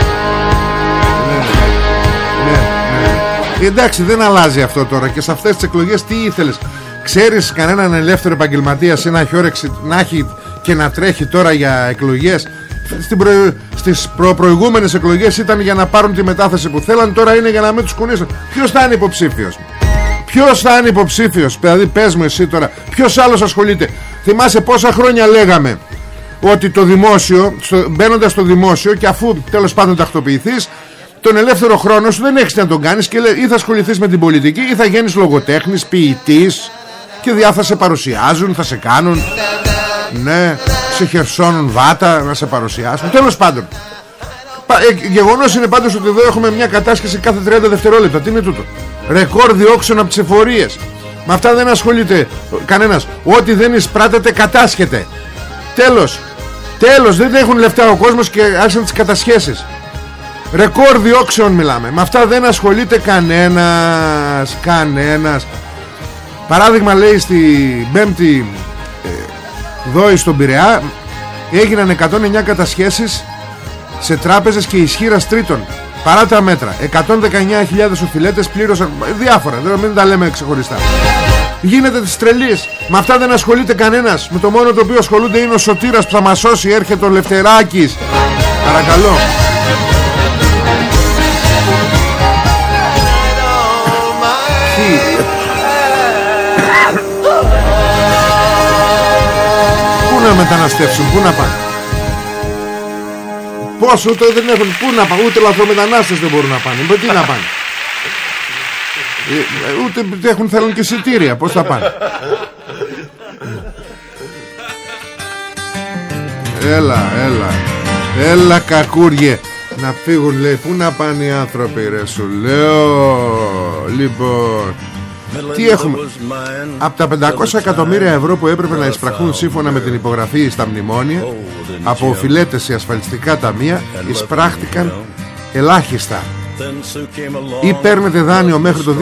Ναι, ναι, ναι. Εντάξει δεν αλλάζει αυτό τώρα Και σε αυτές τις εκλογές τι ήθελες; Ξέρεις κανέναν ελεύθερο επαγγελματία Ή να έχει όρεξη να έχει και να τρέχει τώρα για εκλογές; Στην προ... Στις προ... προηγούμενες εκλογές ήταν για να πάρουν τη μετάθεση που θέλαν Τώρα είναι για να μην τους κουνήσουν Ποιος θα είναι υποψήφιος; Ποιος θα είναι υποψήφιος; Δηλαδή πες μου εσύ τώρα Ποιος άλλος ασχολείται; Θυμάσαι πόσα χρόνια λέγαμε Ότι το δημόσιο στο, Μπαίνοντας στο δημόσιο Και αφού τέλος πάντων τακτοποιηθείς Τον ελεύθερο χρόνο σου δεν έχεις τι να τον κάνεις Και λέει, ή θα ασχοληθείς με την πολιτική Ή θα γίνεις λογοτέχνης, ποιητής Και διά θα σε παρουσιάζουν Θα σε κάνουν Ναι Σε χερσώνουν βάτα να σε παρουσιάσουν Τέλος πάντων Πα- ε, Γεγονός είναι πάντως ότι εδώ έχουμε μια κατάσχεση κάθε 30 δευτερόλεπτα. Τι είναι τούτο; Ρεκόρ διώξεων από τις εφορίες. Με αυτά δεν ασχολείται κανένας. Ό,τι δεν εισπράτεται κατάσχεται. Τέλος. Τέλος. Δεν έχουν λεφτά ο κόσμος και άρχισαν τις κατασχέσεις. Ρεκόρ διώξεων μιλάμε. Με αυτά δεν ασχολείται κανένας. Κανένας. Παράδειγμα λέει στη πέμπτη ε, δόη στον Πειραιά έγιναν 109 κατασχέσεις σε τράπεζες και ισχύρας τρίτων παρά τα μέτρα 119.000 οφειλέτες πλήρωσαν διάφορα δεν μην τα λέμε ξεχωριστά. Γίνεται τις τρελής με αυτά δεν ασχολείται κανένας. Με το μόνο το οποίο ασχολούνται είναι ο Σωτήρας που θα μας σώσει έρχεται ο Λευτεράκης. Παρακαλώ. Τι; Πού να μεταναστεύσουν, πού να πάνε; Πώς ούτε δεν έχουν Πού να πάνε Ούτε λαθρομετανάστες δεν μπορούν να πάνε. Με τι να πάνε. Ε, ε, Ούτε έχουν θέλουν και εισιτήρια Πώς θα πάνε. Έλα έλα. Έλα κακούριε Να φύγουν λέει. Πού να πάνε οι άνθρωποι ρε σου λέω. Λοιπόν Τι έχουμε; Από τα 500 εκατομμύρια ευρώ που έπρεπε να εισπραχθούν σύμφωνα με την υπογραφή στα μνημόνια από οφειλέτες σε ασφαλιστικά ταμεία εισπράχτηκαν ελάχιστα. Ή παίρνετε δάνειο μέχρι το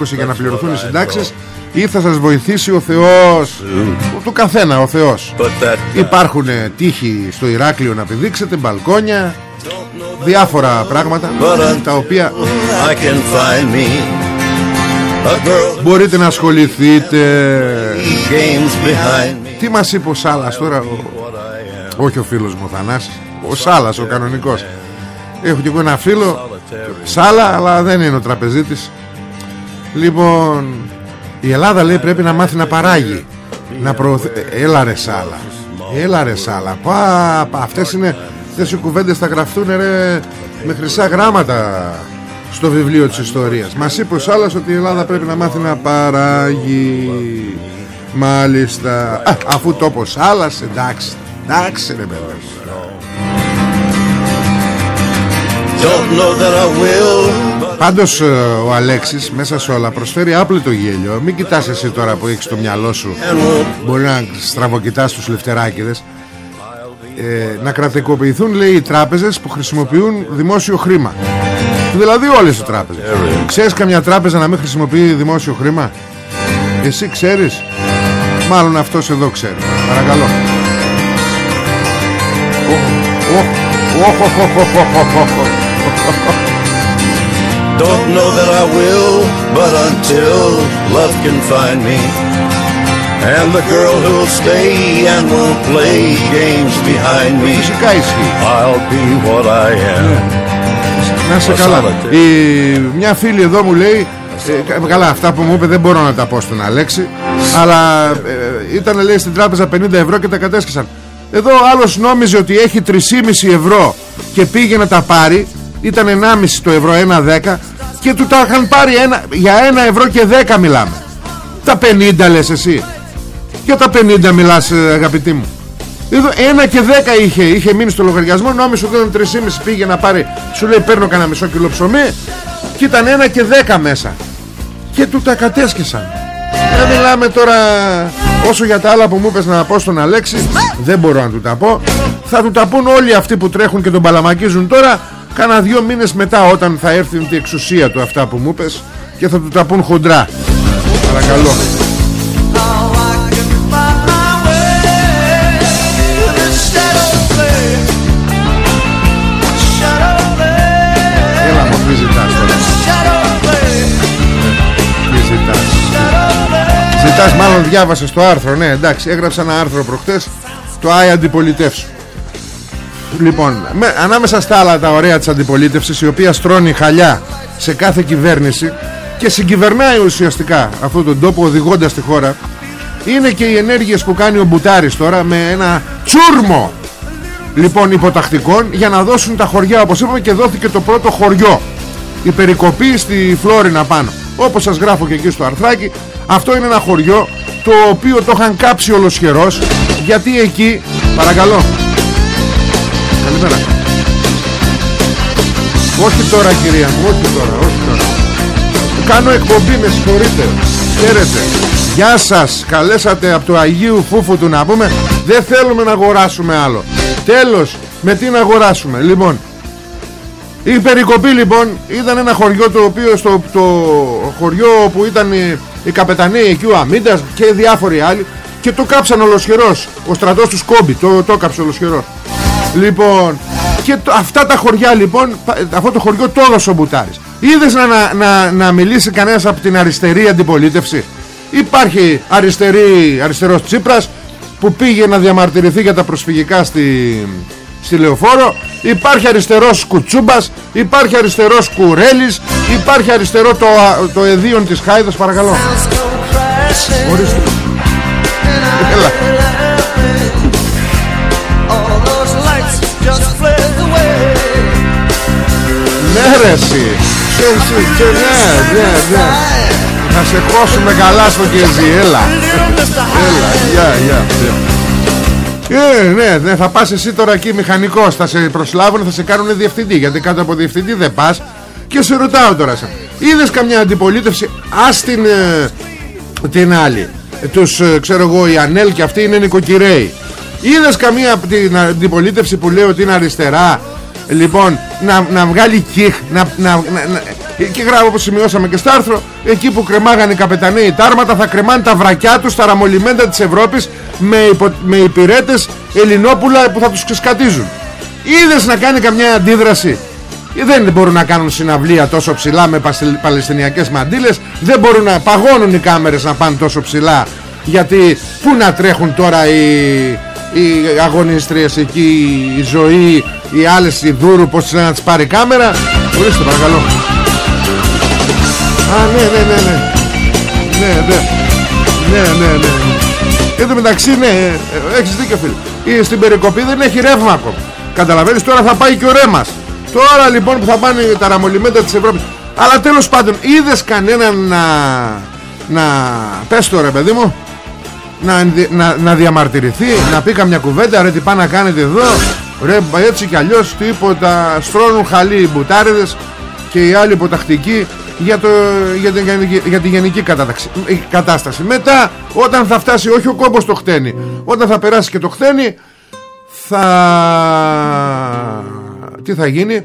2020 για να πληρωθούν οι συντάξεις ή θα σας βοηθήσει ο Θεός. Του καθένα ο Θεός. Υπάρχουν ε, τείχοι στο Ηράκλειο να πηδήξετε μπαλκόνια διάφορα πράγματα τα οποία I can find me a girl μπορείτε να ασχοληθείτε. Games behind me. Τι μας είπε ο Σάλας τώρα ο... Όχι ο φίλος μου ο Θανάσης. Ο Σάλας ο κανονικός. Έχω και εγώ ένα φίλο Σάλα αλλά δεν είναι ο τραπεζίτης. Λοιπόν Η Ελλάδα λέει πρέπει να μάθει να παράγει. Να προωθεί ε, Έλα ρε Σάλα. Έλα ρε Σάλα. Πα, πα, Αυτές είναι Αυτές οι κουβέντες θα γραφτούν ρε Με χρυσά γράμματα Στο βιβλίο της ιστορίας. Μας είπε ο Σάλας ότι η Ελλάδα πρέπει να μάθει να παράγει. Μάλιστα. Α, Αφού τόπος άλλας εντάξει. Εντάξει ρε παιδί. Μου. Don't know that I will, but Πάντως ε, ο Αλέξης μέσα σε όλα προσφέρει άπλετο γέλιο. Μην κοιτάς εσύ τώρα που έχεις το μυαλό σου. Μπορεί να στραβοκοιτάς τους λευτεράκιδες. Ε, Να κρατικοποιηθούν λέει οι τράπεζες που χρησιμοποιούν δημόσιο χρήμα Δηλαδή όλες οι τράπεζες Ξέρεις καμιά τράπεζα να μην χρησιμοποιεί δημόσιο χρήμα; Εσύ ξέρεις; Μάλλον αυτός εδώ ξέρει Παρακαλώ Οχ, οχ, οχ, οχ, οχ, οχ, οχ. Don't know that I will, but until love can find me. And the girl who'll stay and won't play games behind me. Φυσικά ισχύει I'll be what I am. Να είσαι καλά. Η, Μια φίλη εδώ μου λέει ε, κα- Καλά αυτά που μου είπε δεν μπορώ να τα πω στον Αλέξη Αλλά ε, ήταν λέει στην τράπεζα 50 ευρώ και τα κατέσκησαν Εδώ ο άλλος νόμιζε ότι έχει 3,5 ευρώ Και πήγε να τα πάρει Ήταν 1,5 το ευρώ 1,10 Και του τα είχαν πάρει ένα, για 1 ευρώ και 10 μιλάμε. Τα 50 λες εσύ. Για τα 50 μιλάς ε, αγαπητή μου εδώ ένα και 10 είχε, είχε μείνει στο λογαριασμό Νόμιζε ότι ήταν 3,5 πήγε να πάρει Σου λέει παίρνω κανένα μισό κιλό ψωμί Και ήταν ένα και 10 μέσα. Και του τα κατέσκησαν Δεν μιλάμε τώρα Όσο για τα άλλα που μου είπες να πω στον Αλέξη Δεν μπορώ να του τα πω. Θα του τα πούν όλοι αυτοί που τρέχουν και τον παλαμακίζουν τώρα Κάνα δύο μήνες μετά Όταν θα έρθει η εξουσία του αυτά που μου είπες Και θα του τα πούν χοντρά. Παρακαλώ Ζητάς μάλλον διάβασες το άρθρο. Ναι εντάξει έγραψα ένα άρθρο προχτές Το ΆΙ αντιπολιτεύσου Λοιπόν με, Ανάμεσα στα άλλα τα ωραία της αντιπολίτευσης Η οποία στρώνει χαλιά σε κάθε κυβέρνηση Και συγκυβερνάει ουσιαστικά Αυτόν τον τόπο οδηγώντας τη χώρα Είναι και οι ενέργειες που κάνει ο Μπουτάρης τώρα Με ένα τσούρμο λοιπόν υποτακτικών για να δώσουν τα χωριά όπως είπαμε και δόθηκε το πρώτο χωριό. Η περικοπή στη Φλόρινα πάνω. Όπως σας γράφω και εκεί στο αρθράκι αυτό είναι ένα χωριό το οποίο το είχαν κάψει ολοσχερός γιατί εκεί παρακαλώ. Καλημέρα. Όχι τώρα κυρία μου όχι τώρα όχι τώρα. Κάνω εκπομπή με συγχωρείτε. Χαίρετε. Γεια σας. Καλέσατε από το Αγίου Φούφου του να πούμε δεν θέλουμε να αγοράσουμε άλλο τέλος με τι να αγοράσουμε. Λοιπόν η περικοπή λοιπόν ήταν ένα χωριό το οποίο στο το χωριό που ήταν η, η καπετανή εκεί ο Αμίντας και διάφοροι άλλοι. Και το κάψαν ολοσχερός. Ο στρατός του Σκόμπι το, το κάψε ολοσχερός. Λοιπόν και το- αυτά τα χωριά λοιπόν πα- αυτό το χωριό το έδωσε ο Μπουτάρης. Είδες να, να, να, να μιλήσει κανένας από την αριστερή αντιπολίτευση; Υπάρχει αριστερή, αριστερός Τσίπρας που πήγε να διαμαρτυρηθεί για τα προσφυγικά στη, στη Λεωφόρο υπάρχει αριστερός Κουτσούμπας υπάρχει αριστερός Κουρέλης υπάρχει αριστερό το, το εδίον της Χάιδας παρακαλώ. Ορίστε. Έλα. Ναι ρε εσύ. Και εσύ και ναι ναι ναι. Να σε χώσουμε καλά στο κεζί Έλα. Έλα γεια γεια ε, ναι, ναι, θα πας εσύ τώρα εκεί μηχανικός Θα σε προσλάβουν, θα σε κάνουν διευθυντή Γιατί κάτω από διευθυντή δεν πας. Και σε ρωτάω τώρα σε Είδες καμιά αντιπολίτευση Ας την, ε, την άλλη Ε, Τους ε, ξέρω εγώ οι Ανέλ και αυτοί είναι νοικοκυρέοι. Είδες καμία από την αντιπολίτευση που λέει ότι είναι αριστερά Λοιπόν να, να βγάλει κιχ να, να, να, να, Και γράφω όπως σημειώσαμε και στο άρθρο Εκεί που κρεμάγανε οι καπεταναίοι τα άρματα Θα κρεμάνε τα βρακιά τους Στα ραμολιμέντα της Ευρώπης Με, υπο, με υπηρέτες Ελληνόπουλα που θα τους ξεσκατίζουν. Είδες να κάνει καμιά αντίδραση; Ε, δεν μπορούν να κάνουν συναυλία τόσο ψηλά με πασι- παλαιστινιακές μαντήλες δεν μπορούν να παγώνουν οι κάμερες να πάνε τόσο ψηλά γιατί πού να τρέχουν τώρα οι, οι αγωνίστριες εκεί η ζωή οι άλλες οι δούρου πως να τις πάρει κάμερα; Ορίστε παρακαλώ Α, ναι, ναι, ναι, ναι. Ναι, ναι. Ναι, ναι, ναι. Εν τω μεταξύ, ναι, έχεις δίκιο φίλε. Στην περικοπή δεν έχει ρεύμα ακόμα. καταλαβαίνεις τώρα θα πάει και ο. Τώρα λοιπόν που θα πάνε τα ραμολιμέντα της Ευρώπης. Αλλά τέλος πάντων, είδες κανέναν να... Να... Πες τώρα παιδί μου. Να, να, να διαμαρτυρηθεί, να πει καμιά κουβέντα, ρε τι πάνε να κάνετε εδώ. Ρε έτσι κι αλλιώς τίποτα, στρώνουν χαλί οι μπουτάριδες και οι άλλοι υποτακτικοί για, το, για, την, γενική- για τη γενική κατάταξη, ε, κατάσταση. Μετά, όταν θα φτάσει όχι ο κόμπος το χτένι, όταν θα περάσει και το χτένι, θα... Τι θα γίνει,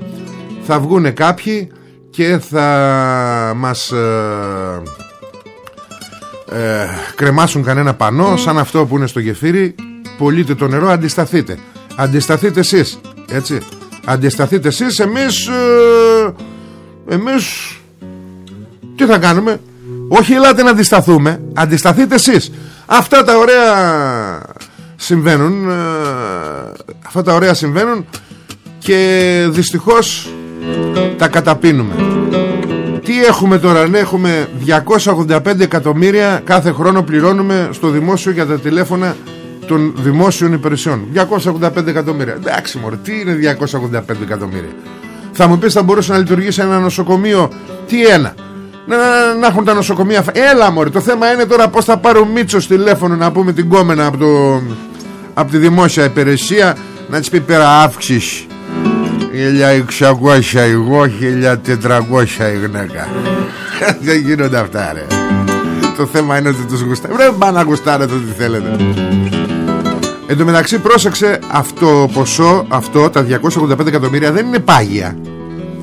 θα βγούνε κάποιοι και θα μας ε, ε, κρεμάσουν κανένα πανό σαν αυτό που είναι στο γεφύρι πωλείτε το νερό αντισταθείτε. Αντισταθείτε εσείς έτσι. Αντισταθείτε εσείς εμείς ε, εμείς τι θα κάνουμε; Όχι ελάτε να αντισταθούμε αντισταθείτε εσείς αυτά τα ωραία συμβαίνουν ε, αυτά τα ωραία συμβαίνουν και δυστυχώς τα καταπίνουμε τι έχουμε τώρα, ναι, έχουμε 285 εκατομμύρια κάθε χρόνο πληρώνουμε στο δημόσιο για τα τηλέφωνα των δημόσιων υπηρεσιών. 285 εκατομμύρια. Εντάξει, μωρέ, τι είναι 285 εκατομμύρια; Θα μου πεις θα μπορούσε να λειτουργήσει ένα νοσοκομείο, τι ένα; Να, να, να έχουν τα νοσοκομεία. φα- Έλα, μωρέ, το θέμα είναι τώρα πώς θα πάρω Μίτσο τηλέφωνο να πούμε την κόμενα από, το, από τη δημόσια υπηρεσία να της πει πέρα αύξηση. 1600 εγώ, 1400 η γυναίκα. <laughs> Δεν γίνονται αυτά ρε. Το θέμα είναι ότι τους γουστάρετε. Βρε πάνε να γουστάρετε ό,τι θέλετε. Εν τω μεταξύ πρόσεξε αυτό το ποσό, αυτό τα 285 εκατομμύρια δεν είναι πάγια.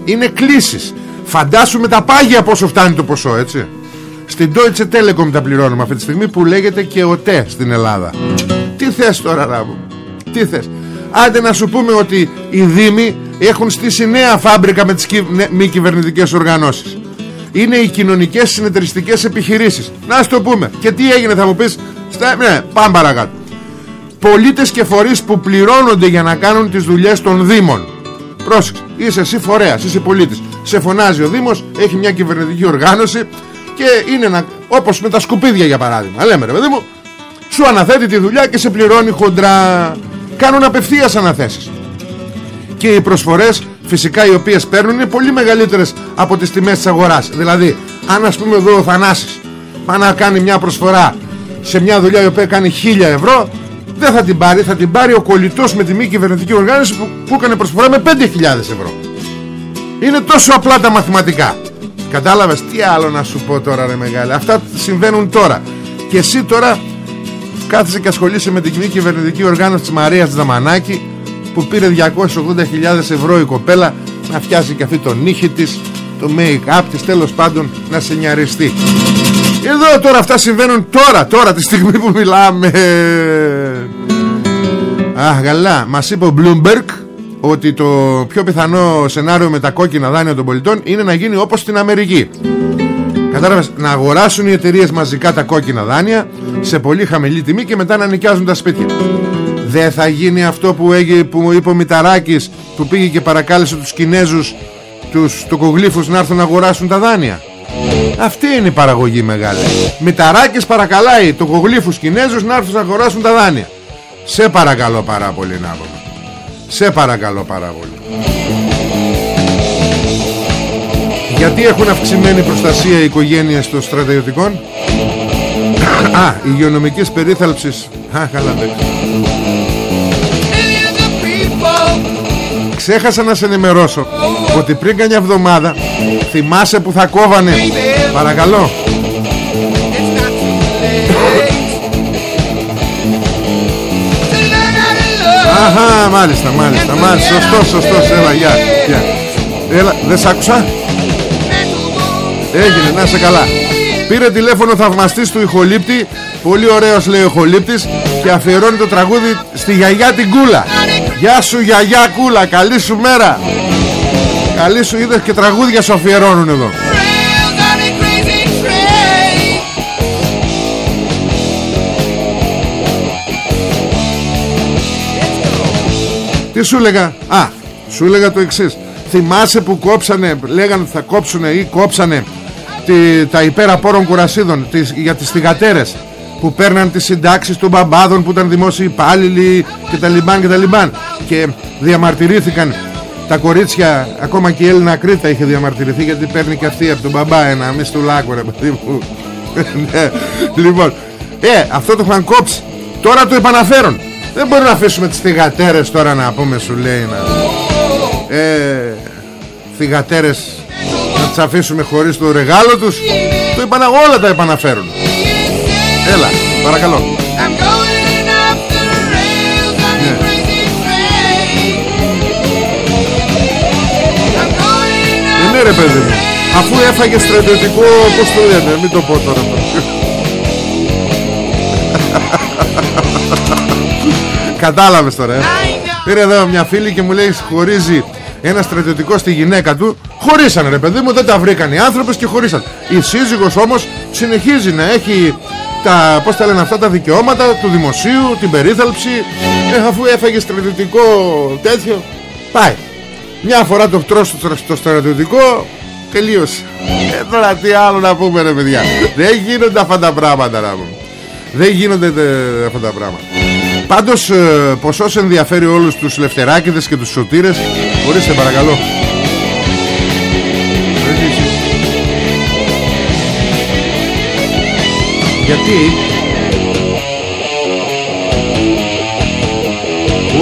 Είναι κλήσεις. Φαντάσου με τα πάγια πόσο φτάνει το ποσό έτσι. Στην Deutsche Telekom τα πληρώνουμε αυτή τη στιγμή που λέγεται και ΟΤΕ στην Ελλάδα. Τι θες τώρα να μου. Τι θες; Άντε να σου πούμε ότι οι Δήμοι έχουν στήσει νέα φάμπρικα με τις κυ- νε- μη κυβερνητικές οργανώσεις. Είναι οι κοινωνικές συνεταιριστικές επιχειρήσεις. Να σου το πούμε. Και τι έγινε θα μου πεις; Στα... Ναι, πάμε παρακάτω. Πολίτες και φορείς που πληρώνονται για να κάνουν τις δουλειές των Δήμων. Πρόσεξε. Είσαι εσύ φορέας, είσαι πολίτης. Σε φωνάζει ο Δήμος, έχει μια κυβερνητική οργάνωση και είναι ένα, όπως με τα σκουπίδια για παράδειγμα. Λέμε ρε παιδί μου, σου αναθέτει τη δουλειά και σε πληρώνει χοντρά. Κάνουν απευθείας αναθέσεις. Και οι προσφορές φυσικά οι οποίες παίρνουν είναι πολύ μεγαλύτερες από τις τιμές της αγοράς. Δηλαδή, αν ας πούμε εδώ ο Θανάσης πάει να κάνει μια προσφορά σε μια δουλειά η οποία κάνει 1000 ευρώ, δεν θα την πάρει, θα την πάρει ο κολλητός με τη μη κυβερνητική οργάνωση που, που έκανε προσφορά με 5.000 ευρώ. Είναι τόσο απλά τα μαθηματικά. Κατάλαβες τι άλλο να σου πω τώρα ρε μεγάλη. Αυτά συμβαίνουν τώρα. Και εσύ τώρα κάθεσαι και ασχολείσαι με την μη κυβερνητική οργάνωση της Μαρίας Δαμανάκη που πήρε 280.000 ευρώ η κοπέλα να φτιάσει και αυτή το νύχι της, το make-up της, τέλος πάντων να σε νιαριστεί. Εδώ τώρα αυτά συμβαίνουν τώρα, τώρα τη στιγμή που μιλάμε. Αχ, γαλά. Μας είπε ο Bloomberg ότι το πιο πιθανό σενάριο με τα κόκκινα δάνεια των πολιτών είναι να γίνει όπως στην Αμερική. Κατάλαβες, να αγοράσουν οι εταιρείες μαζικά τα κόκκινα δάνεια σε πολύ χαμηλή τιμή και μετά να νοικιάζουν τα σπίτια. Δεν θα γίνει αυτό που, έγι, που είπε ο Μηταράκης που πήγε και παρακάλεσε τους Κινέζους τους τοκογλύφους να έρθουν να αγοράσουν τα δάνεια. Αυτή είναι η παραγωγή μεγάλη. Μηταράκης παρακαλάει τοκογλύφους Κινέζους να έρθουν να αγοράσουν τα δάνεια. Σε παρακαλώ πάρα πολύ να πούμε. Σε παρακαλώ πάρα πολύ. Γιατί έχουν αυξημένη προστασία οι οικογένειες των στρατιωτικών; Α, υγειονομικής περίθαλψης Α, καλά δεν ξέρω. Millions of people Ξέχασα να σε ενημερώσω Ότι πριν καμιά εβδομάδα Θυμάσαι που θα κόβανε Παρακαλώ Αχα, μάλιστα, μάλιστα, μάλιστα. Σωστός, σωστός, έλα, γεια, γεια. Έλα, δεν σ' άκουσα; Έγινε, να είσαι καλά. Πήρε τηλέφωνο θαυμαστής του ηχολήπτη Πολύ ωραίος λέει ο ηχολήπτης Και αφιερώνει το τραγούδι στη γιαγιά την κούλα. Γεια σου γιαγιά κούλα Καλή σου μέρα. Καλή σου είδες και τραγούδια σου αφιερώνουν εδώ Τι σου έλεγα; Α σου έλεγα το εξής Θυμάσαι που κόψανε Λέγανε ότι θα κόψουνε ή κόψανε τη, Τα υπεραπόρων κουρασίδων τις, Για τις θυγατέρες Που παίρναν τις συντάξεις των μπαμπάδων Που ήταν δημόσιοι υπάλληλοι Και τα λιμπάν και τα λιμπάν Και διαμαρτυρήθηκαν τα κορίτσια, ακόμα και η Έλληνα Κρήτα είχε διαμαρτυρηθεί γιατί παίρνει και αυτή από τον μπαμπά ένα μισθουλάκο ρε παιδί μου. <laughs> Ναι. λοιπόν, ε, αυτό το είχαν κόψει. Τώρα το επαναφέρουν. Δεν μπορούμε να αφήσουμε τις θυγατέρες τώρα να πούμε σου λέει να... Ε, θυγατέρες αφήσουμε χωρίς το ρεγάλο τους. Το επανα... όλα τα επαναφέρουν. Έλα παρακαλώ. I'm going off the rails on the Yeah. crazy. Train. I'm going Ε, ναι ρε παιδί μου. Αφού έφαγε στρατιωτικό Πώς το λένε Μην το πω τώρα <laughs> <laughs> Κατάλαβες τώρα ε. Πήρε εδώ μια φίλη και μου λέει χωρίζει ένα στρατιωτικό στη γυναίκα του Χωρίσανε ρε παιδί μου Δεν τα βρήκαν οι άνθρωποι και χωρίσαν Η σύζυγος όμως συνεχίζει να έχει τα, πώς τα λένε αυτά, τα δικαιώματα του δημοσίου, την περίθαλψη. Ε, αφού έφαγε στρατιωτικό τέτοιο. Πάει. Μια φορά το τρως στο, στο στρατιωτικό τελείωσε. Ε, τώρα τι άλλο να πούμε ρε παιδιά. Δεν γίνονται αυτά τα πράγματα να πούμε. Δεν γίνονται τε- αυτά τα πράγματα Πάντως ε, πως όσο ενδιαφέρει όλους τους λευτεράκηδες και τους σωτήρες. Ορίστε παρακαλώ. Γιατί;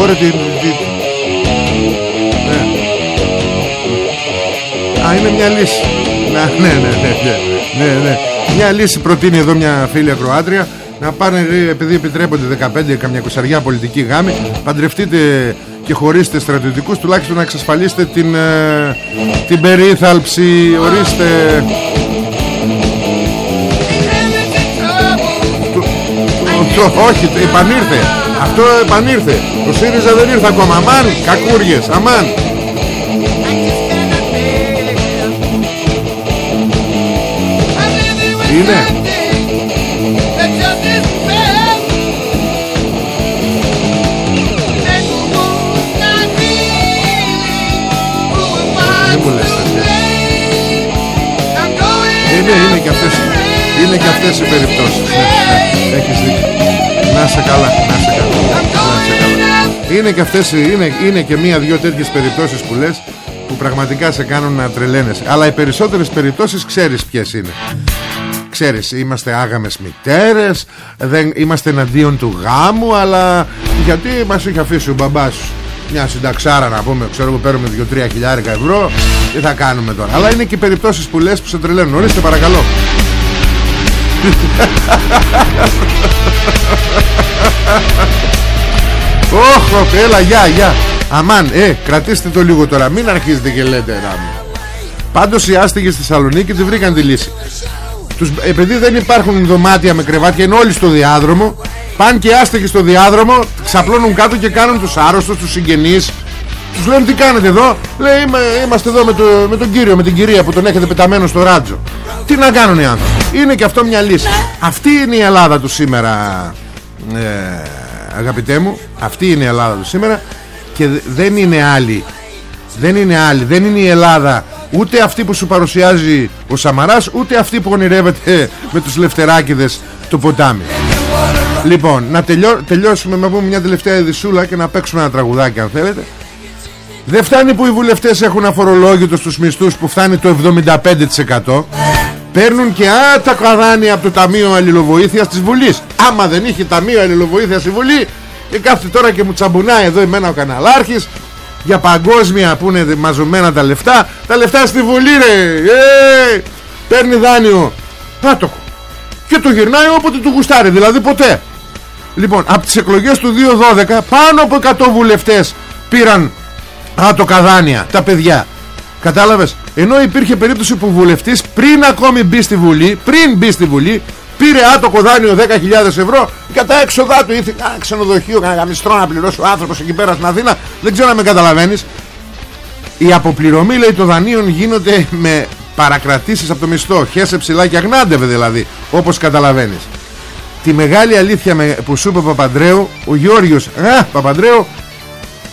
Ωραία τι, τι... Ναι. Α είναι μια λύση. Να, ναι, ναι, ναι, ναι, ναι, ναι. Μια λύση προτείνει εδώ μια φίλη ακροάτρια να πάνε ρε, επειδή επιτρέπονται 15 καμιά κουσαριά πολιτική γάμη παντρευτείτε και χωρίστε στρατιωτικούς τουλάχιστον να εξασφαλίσετε την, ε, την περίθαλψη. Ορίστε. Το- το- το- όχι το επανήρθε. Αυτό επανήρθε. Το ΣΥΡΙΖΑ δεν ήρθε ακόμα. Αμάν κακούριες αμάν. Είναι και αυτές Είναι και αυτές οι περιπτώσεις. Ναι, ναι, Έχεις δίκιο. Να σε καλά, να σε καλά, να σε καλά. Είναι και αυτές είναι, είναι και μία-δυο τέτοιες περιπτώσεις που λες Που πραγματικά σε κάνουν να τρελαίνεσαι. Αλλά οι περισσότερες περιπτώσεις ξέρεις ποιες είναι. Ξέρεις, είμαστε άγαμες μητέρες δεν, Είμαστε εναντίον του γάμου Αλλά γιατί μας είχε αφήσει ο μπαμπάς σου μια συνταξάρα να πούμε Ξέρω εγώ παίρνουμε 2-3 χιλιάρικα ευρώ Τι θα κάνουμε τώρα. Αλλά είναι και οι περιπτώσεις που λες που σε τρελαίνουν. Ορίστε παρακαλώ. Όχ, έλα, γεια, γεια. Αμάν, ε, κρατήστε το λίγο τώρα. Μην αρχίζετε και λέτε ράμι Πάντως οι άστεγοι στη Θεσσαλονίκη τη βρήκαν τη λύση. Τους, επειδή δεν υπάρχουν δωμάτια με κρεβάτια είναι όλοι στο διάδρομο πάνε και άστεγοι στο διάδρομο ξαπλώνουν κάτω και κάνουν τους άρρωστους τους συγγενείς τους λένε τι κάνετε εδώ; Λέει «Είμα- είμαστε εδώ με, το, με τον κύριο με την κυρία που τον έχετε πεταμένο στο ράτζο τι να κάνουν οι άνθρωποι. Είναι και αυτό μια λύση. Αυτή είναι η Ελλάδα του σήμερα ε, αγαπητέ μου. Αυτή είναι η Ελλάδα του σήμερα και δε- δεν είναι άλλη. Δεν είναι άλλη. Δεν είναι η Ελλάδα Ούτε αυτή που σου παρουσιάζει ο Σαμαράς Ούτε αυτή που ονειρεύεται με τους λευτεράκιδες το ποτάμι. Λοιπόν να τελειώ, τελειώσουμε με πούμε μια τελευταία ειδισούλα Και να παίξουμε ένα τραγουδάκι αν θέλετε Δεν φτάνει που οι βουλευτές έχουν αφορολόγητο στους μισθούς Που φτάνει το 75% Παίρνουν και α, τα καδάνια από το Ταμείο Αλληλοβοήθειας της Βουλής Άμα δεν είχε Ταμείο Αλληλοβοήθειας η Βουλή Και κάθεται τώρα και μου τσαμπουνάει εδώ εμένα ο καναλάρχης για παγκόσμια που είναι μαζωμένα τα λεφτά τα λεφτά στη Βουλή ρε. Ε, παίρνει δάνειο. Άτοκο και το γυρνάει όποτε του γουστάρει δηλαδή ποτέ. Λοιπόν από τις εκλογές του 2012 πάνω από 100 βουλευτές πήραν άτοκα δάνεια τα παιδιά. Κατάλαβες; Ενώ υπήρχε περίπτωση που βουλευτής πριν ακόμη μπει στη Βουλή πριν μπει στη Βουλή πήρε άτοκο δάνειο 10.000 ευρώ και τα έξοδά του ήρθε ένα ξενοδοχείο, κανένα μισθρό να πληρώσει ο άνθρωπος εκεί πέρα στην Αθήνα δεν ξέρω αν με καταλαβαίνεις. Η αποπληρωμή λέει των δανείων γίνονται με παρακρατήσεις από το μισθό. Χέσε ψηλά και αγνάντευε δηλαδή όπως καταλαβαίνεις. Τη μεγάλη αλήθεια με, που σου είπε ο Παπαντρέου ο Γιώργος α, Παπαντρέου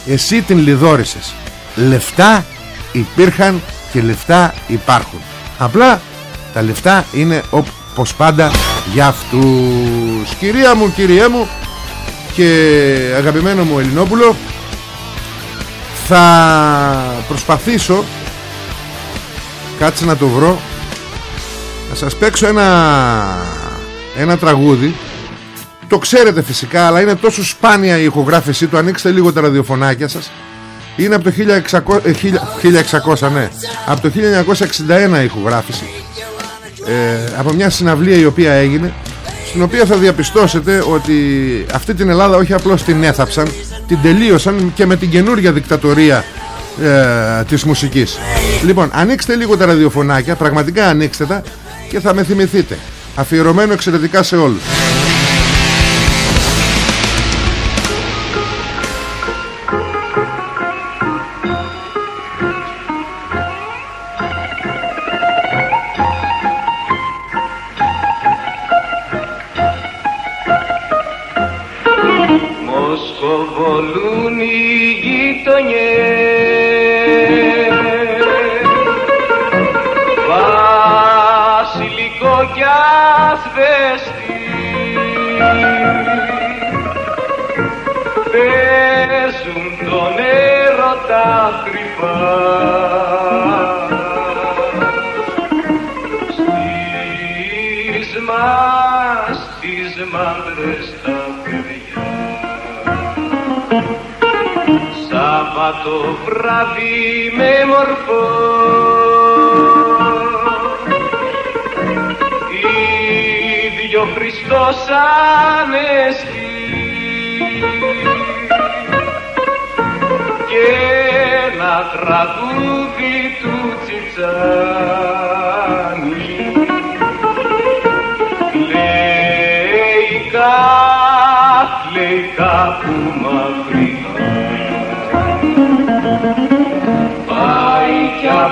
εσύ την λιδόρισες λεφτά υπήρχαν και λεφτά υπάρχουν. Απλά τα λεφτά είναι όπως πάντα για αυτούς. Κυρία μου κυριέ μου και αγαπημένο μου Ελληνόπουλο θα προσπαθήσω κάτσε να το βρω να σας παίξω ένα ένα τραγούδι το ξέρετε φυσικά αλλά είναι τόσο σπάνια η ηχογράφησή του. Ανοίξτε λίγο τα ραδιοφωνάκια σας. Είναι από το 1600, ε, 1600 ναι. Από το 1961 η ηχογράφηση. Ε, Από μια συναυλία η οποία έγινε Στην οποία θα διαπιστώσετε ότι Αυτή την Ελλάδα όχι απλώς την έθαψαν Την τελείωσαν και με την καινούργια δικτατορία ε, Της μουσικής. Λοιπόν ανοίξτε λίγο τα ραδιοφωνάκια Πραγματικά ανοίξτε τα Και θα με θυμηθείτε. Αφιερωμένο εξαιρετικά σε όλους Σάββατο βράδυ με μορφό. Ίδιο Χριστός ανέστη και ένα τραγούδι του Τσιτσάνη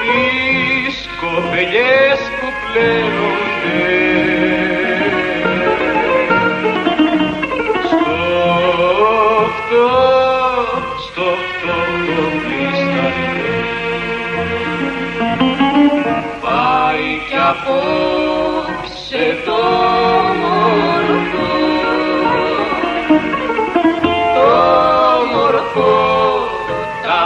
τις κοπελιές που πλένονται στο αυτό, στο φτώχο πλήστανε πάει κι απόψε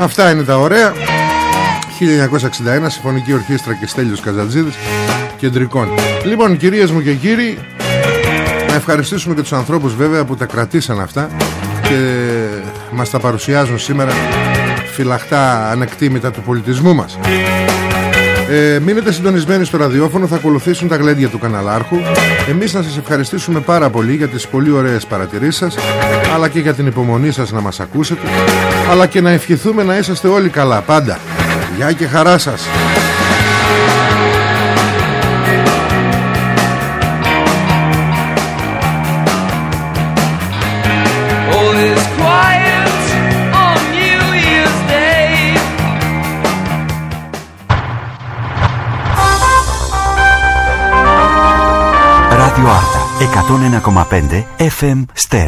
Αυτά είναι τα ωραία. 1961 Συμφωνική Ορχήστρα και Στέλιος Καζατζίδης Κεντρικών. Λοιπόν κυρίες μου και κύριοι Να ευχαριστήσουμε και τους ανθρώπους βέβαια Που τα κρατήσαν αυτά Και μας τα παρουσιάζουν σήμερα Φυλαχτά ανεκτήμητα του πολιτισμού μας ε, μείνετε συντονισμένοι στο ραδιόφωνο, θα ακολουθήσουν τα γλέντια του καναλάρχου. Εμείς να σας ευχαριστήσουμε πάρα πολύ για τις πολύ ωραίες παρατηρήσεις σας, αλλά και για την υπομονή σας να μας ακούσετε, αλλά και να ευχηθούμε να είσαστε όλοι καλά, πάντα. Γεια και χαρά σας. εκατόν ενα κομμάτια FM Ste.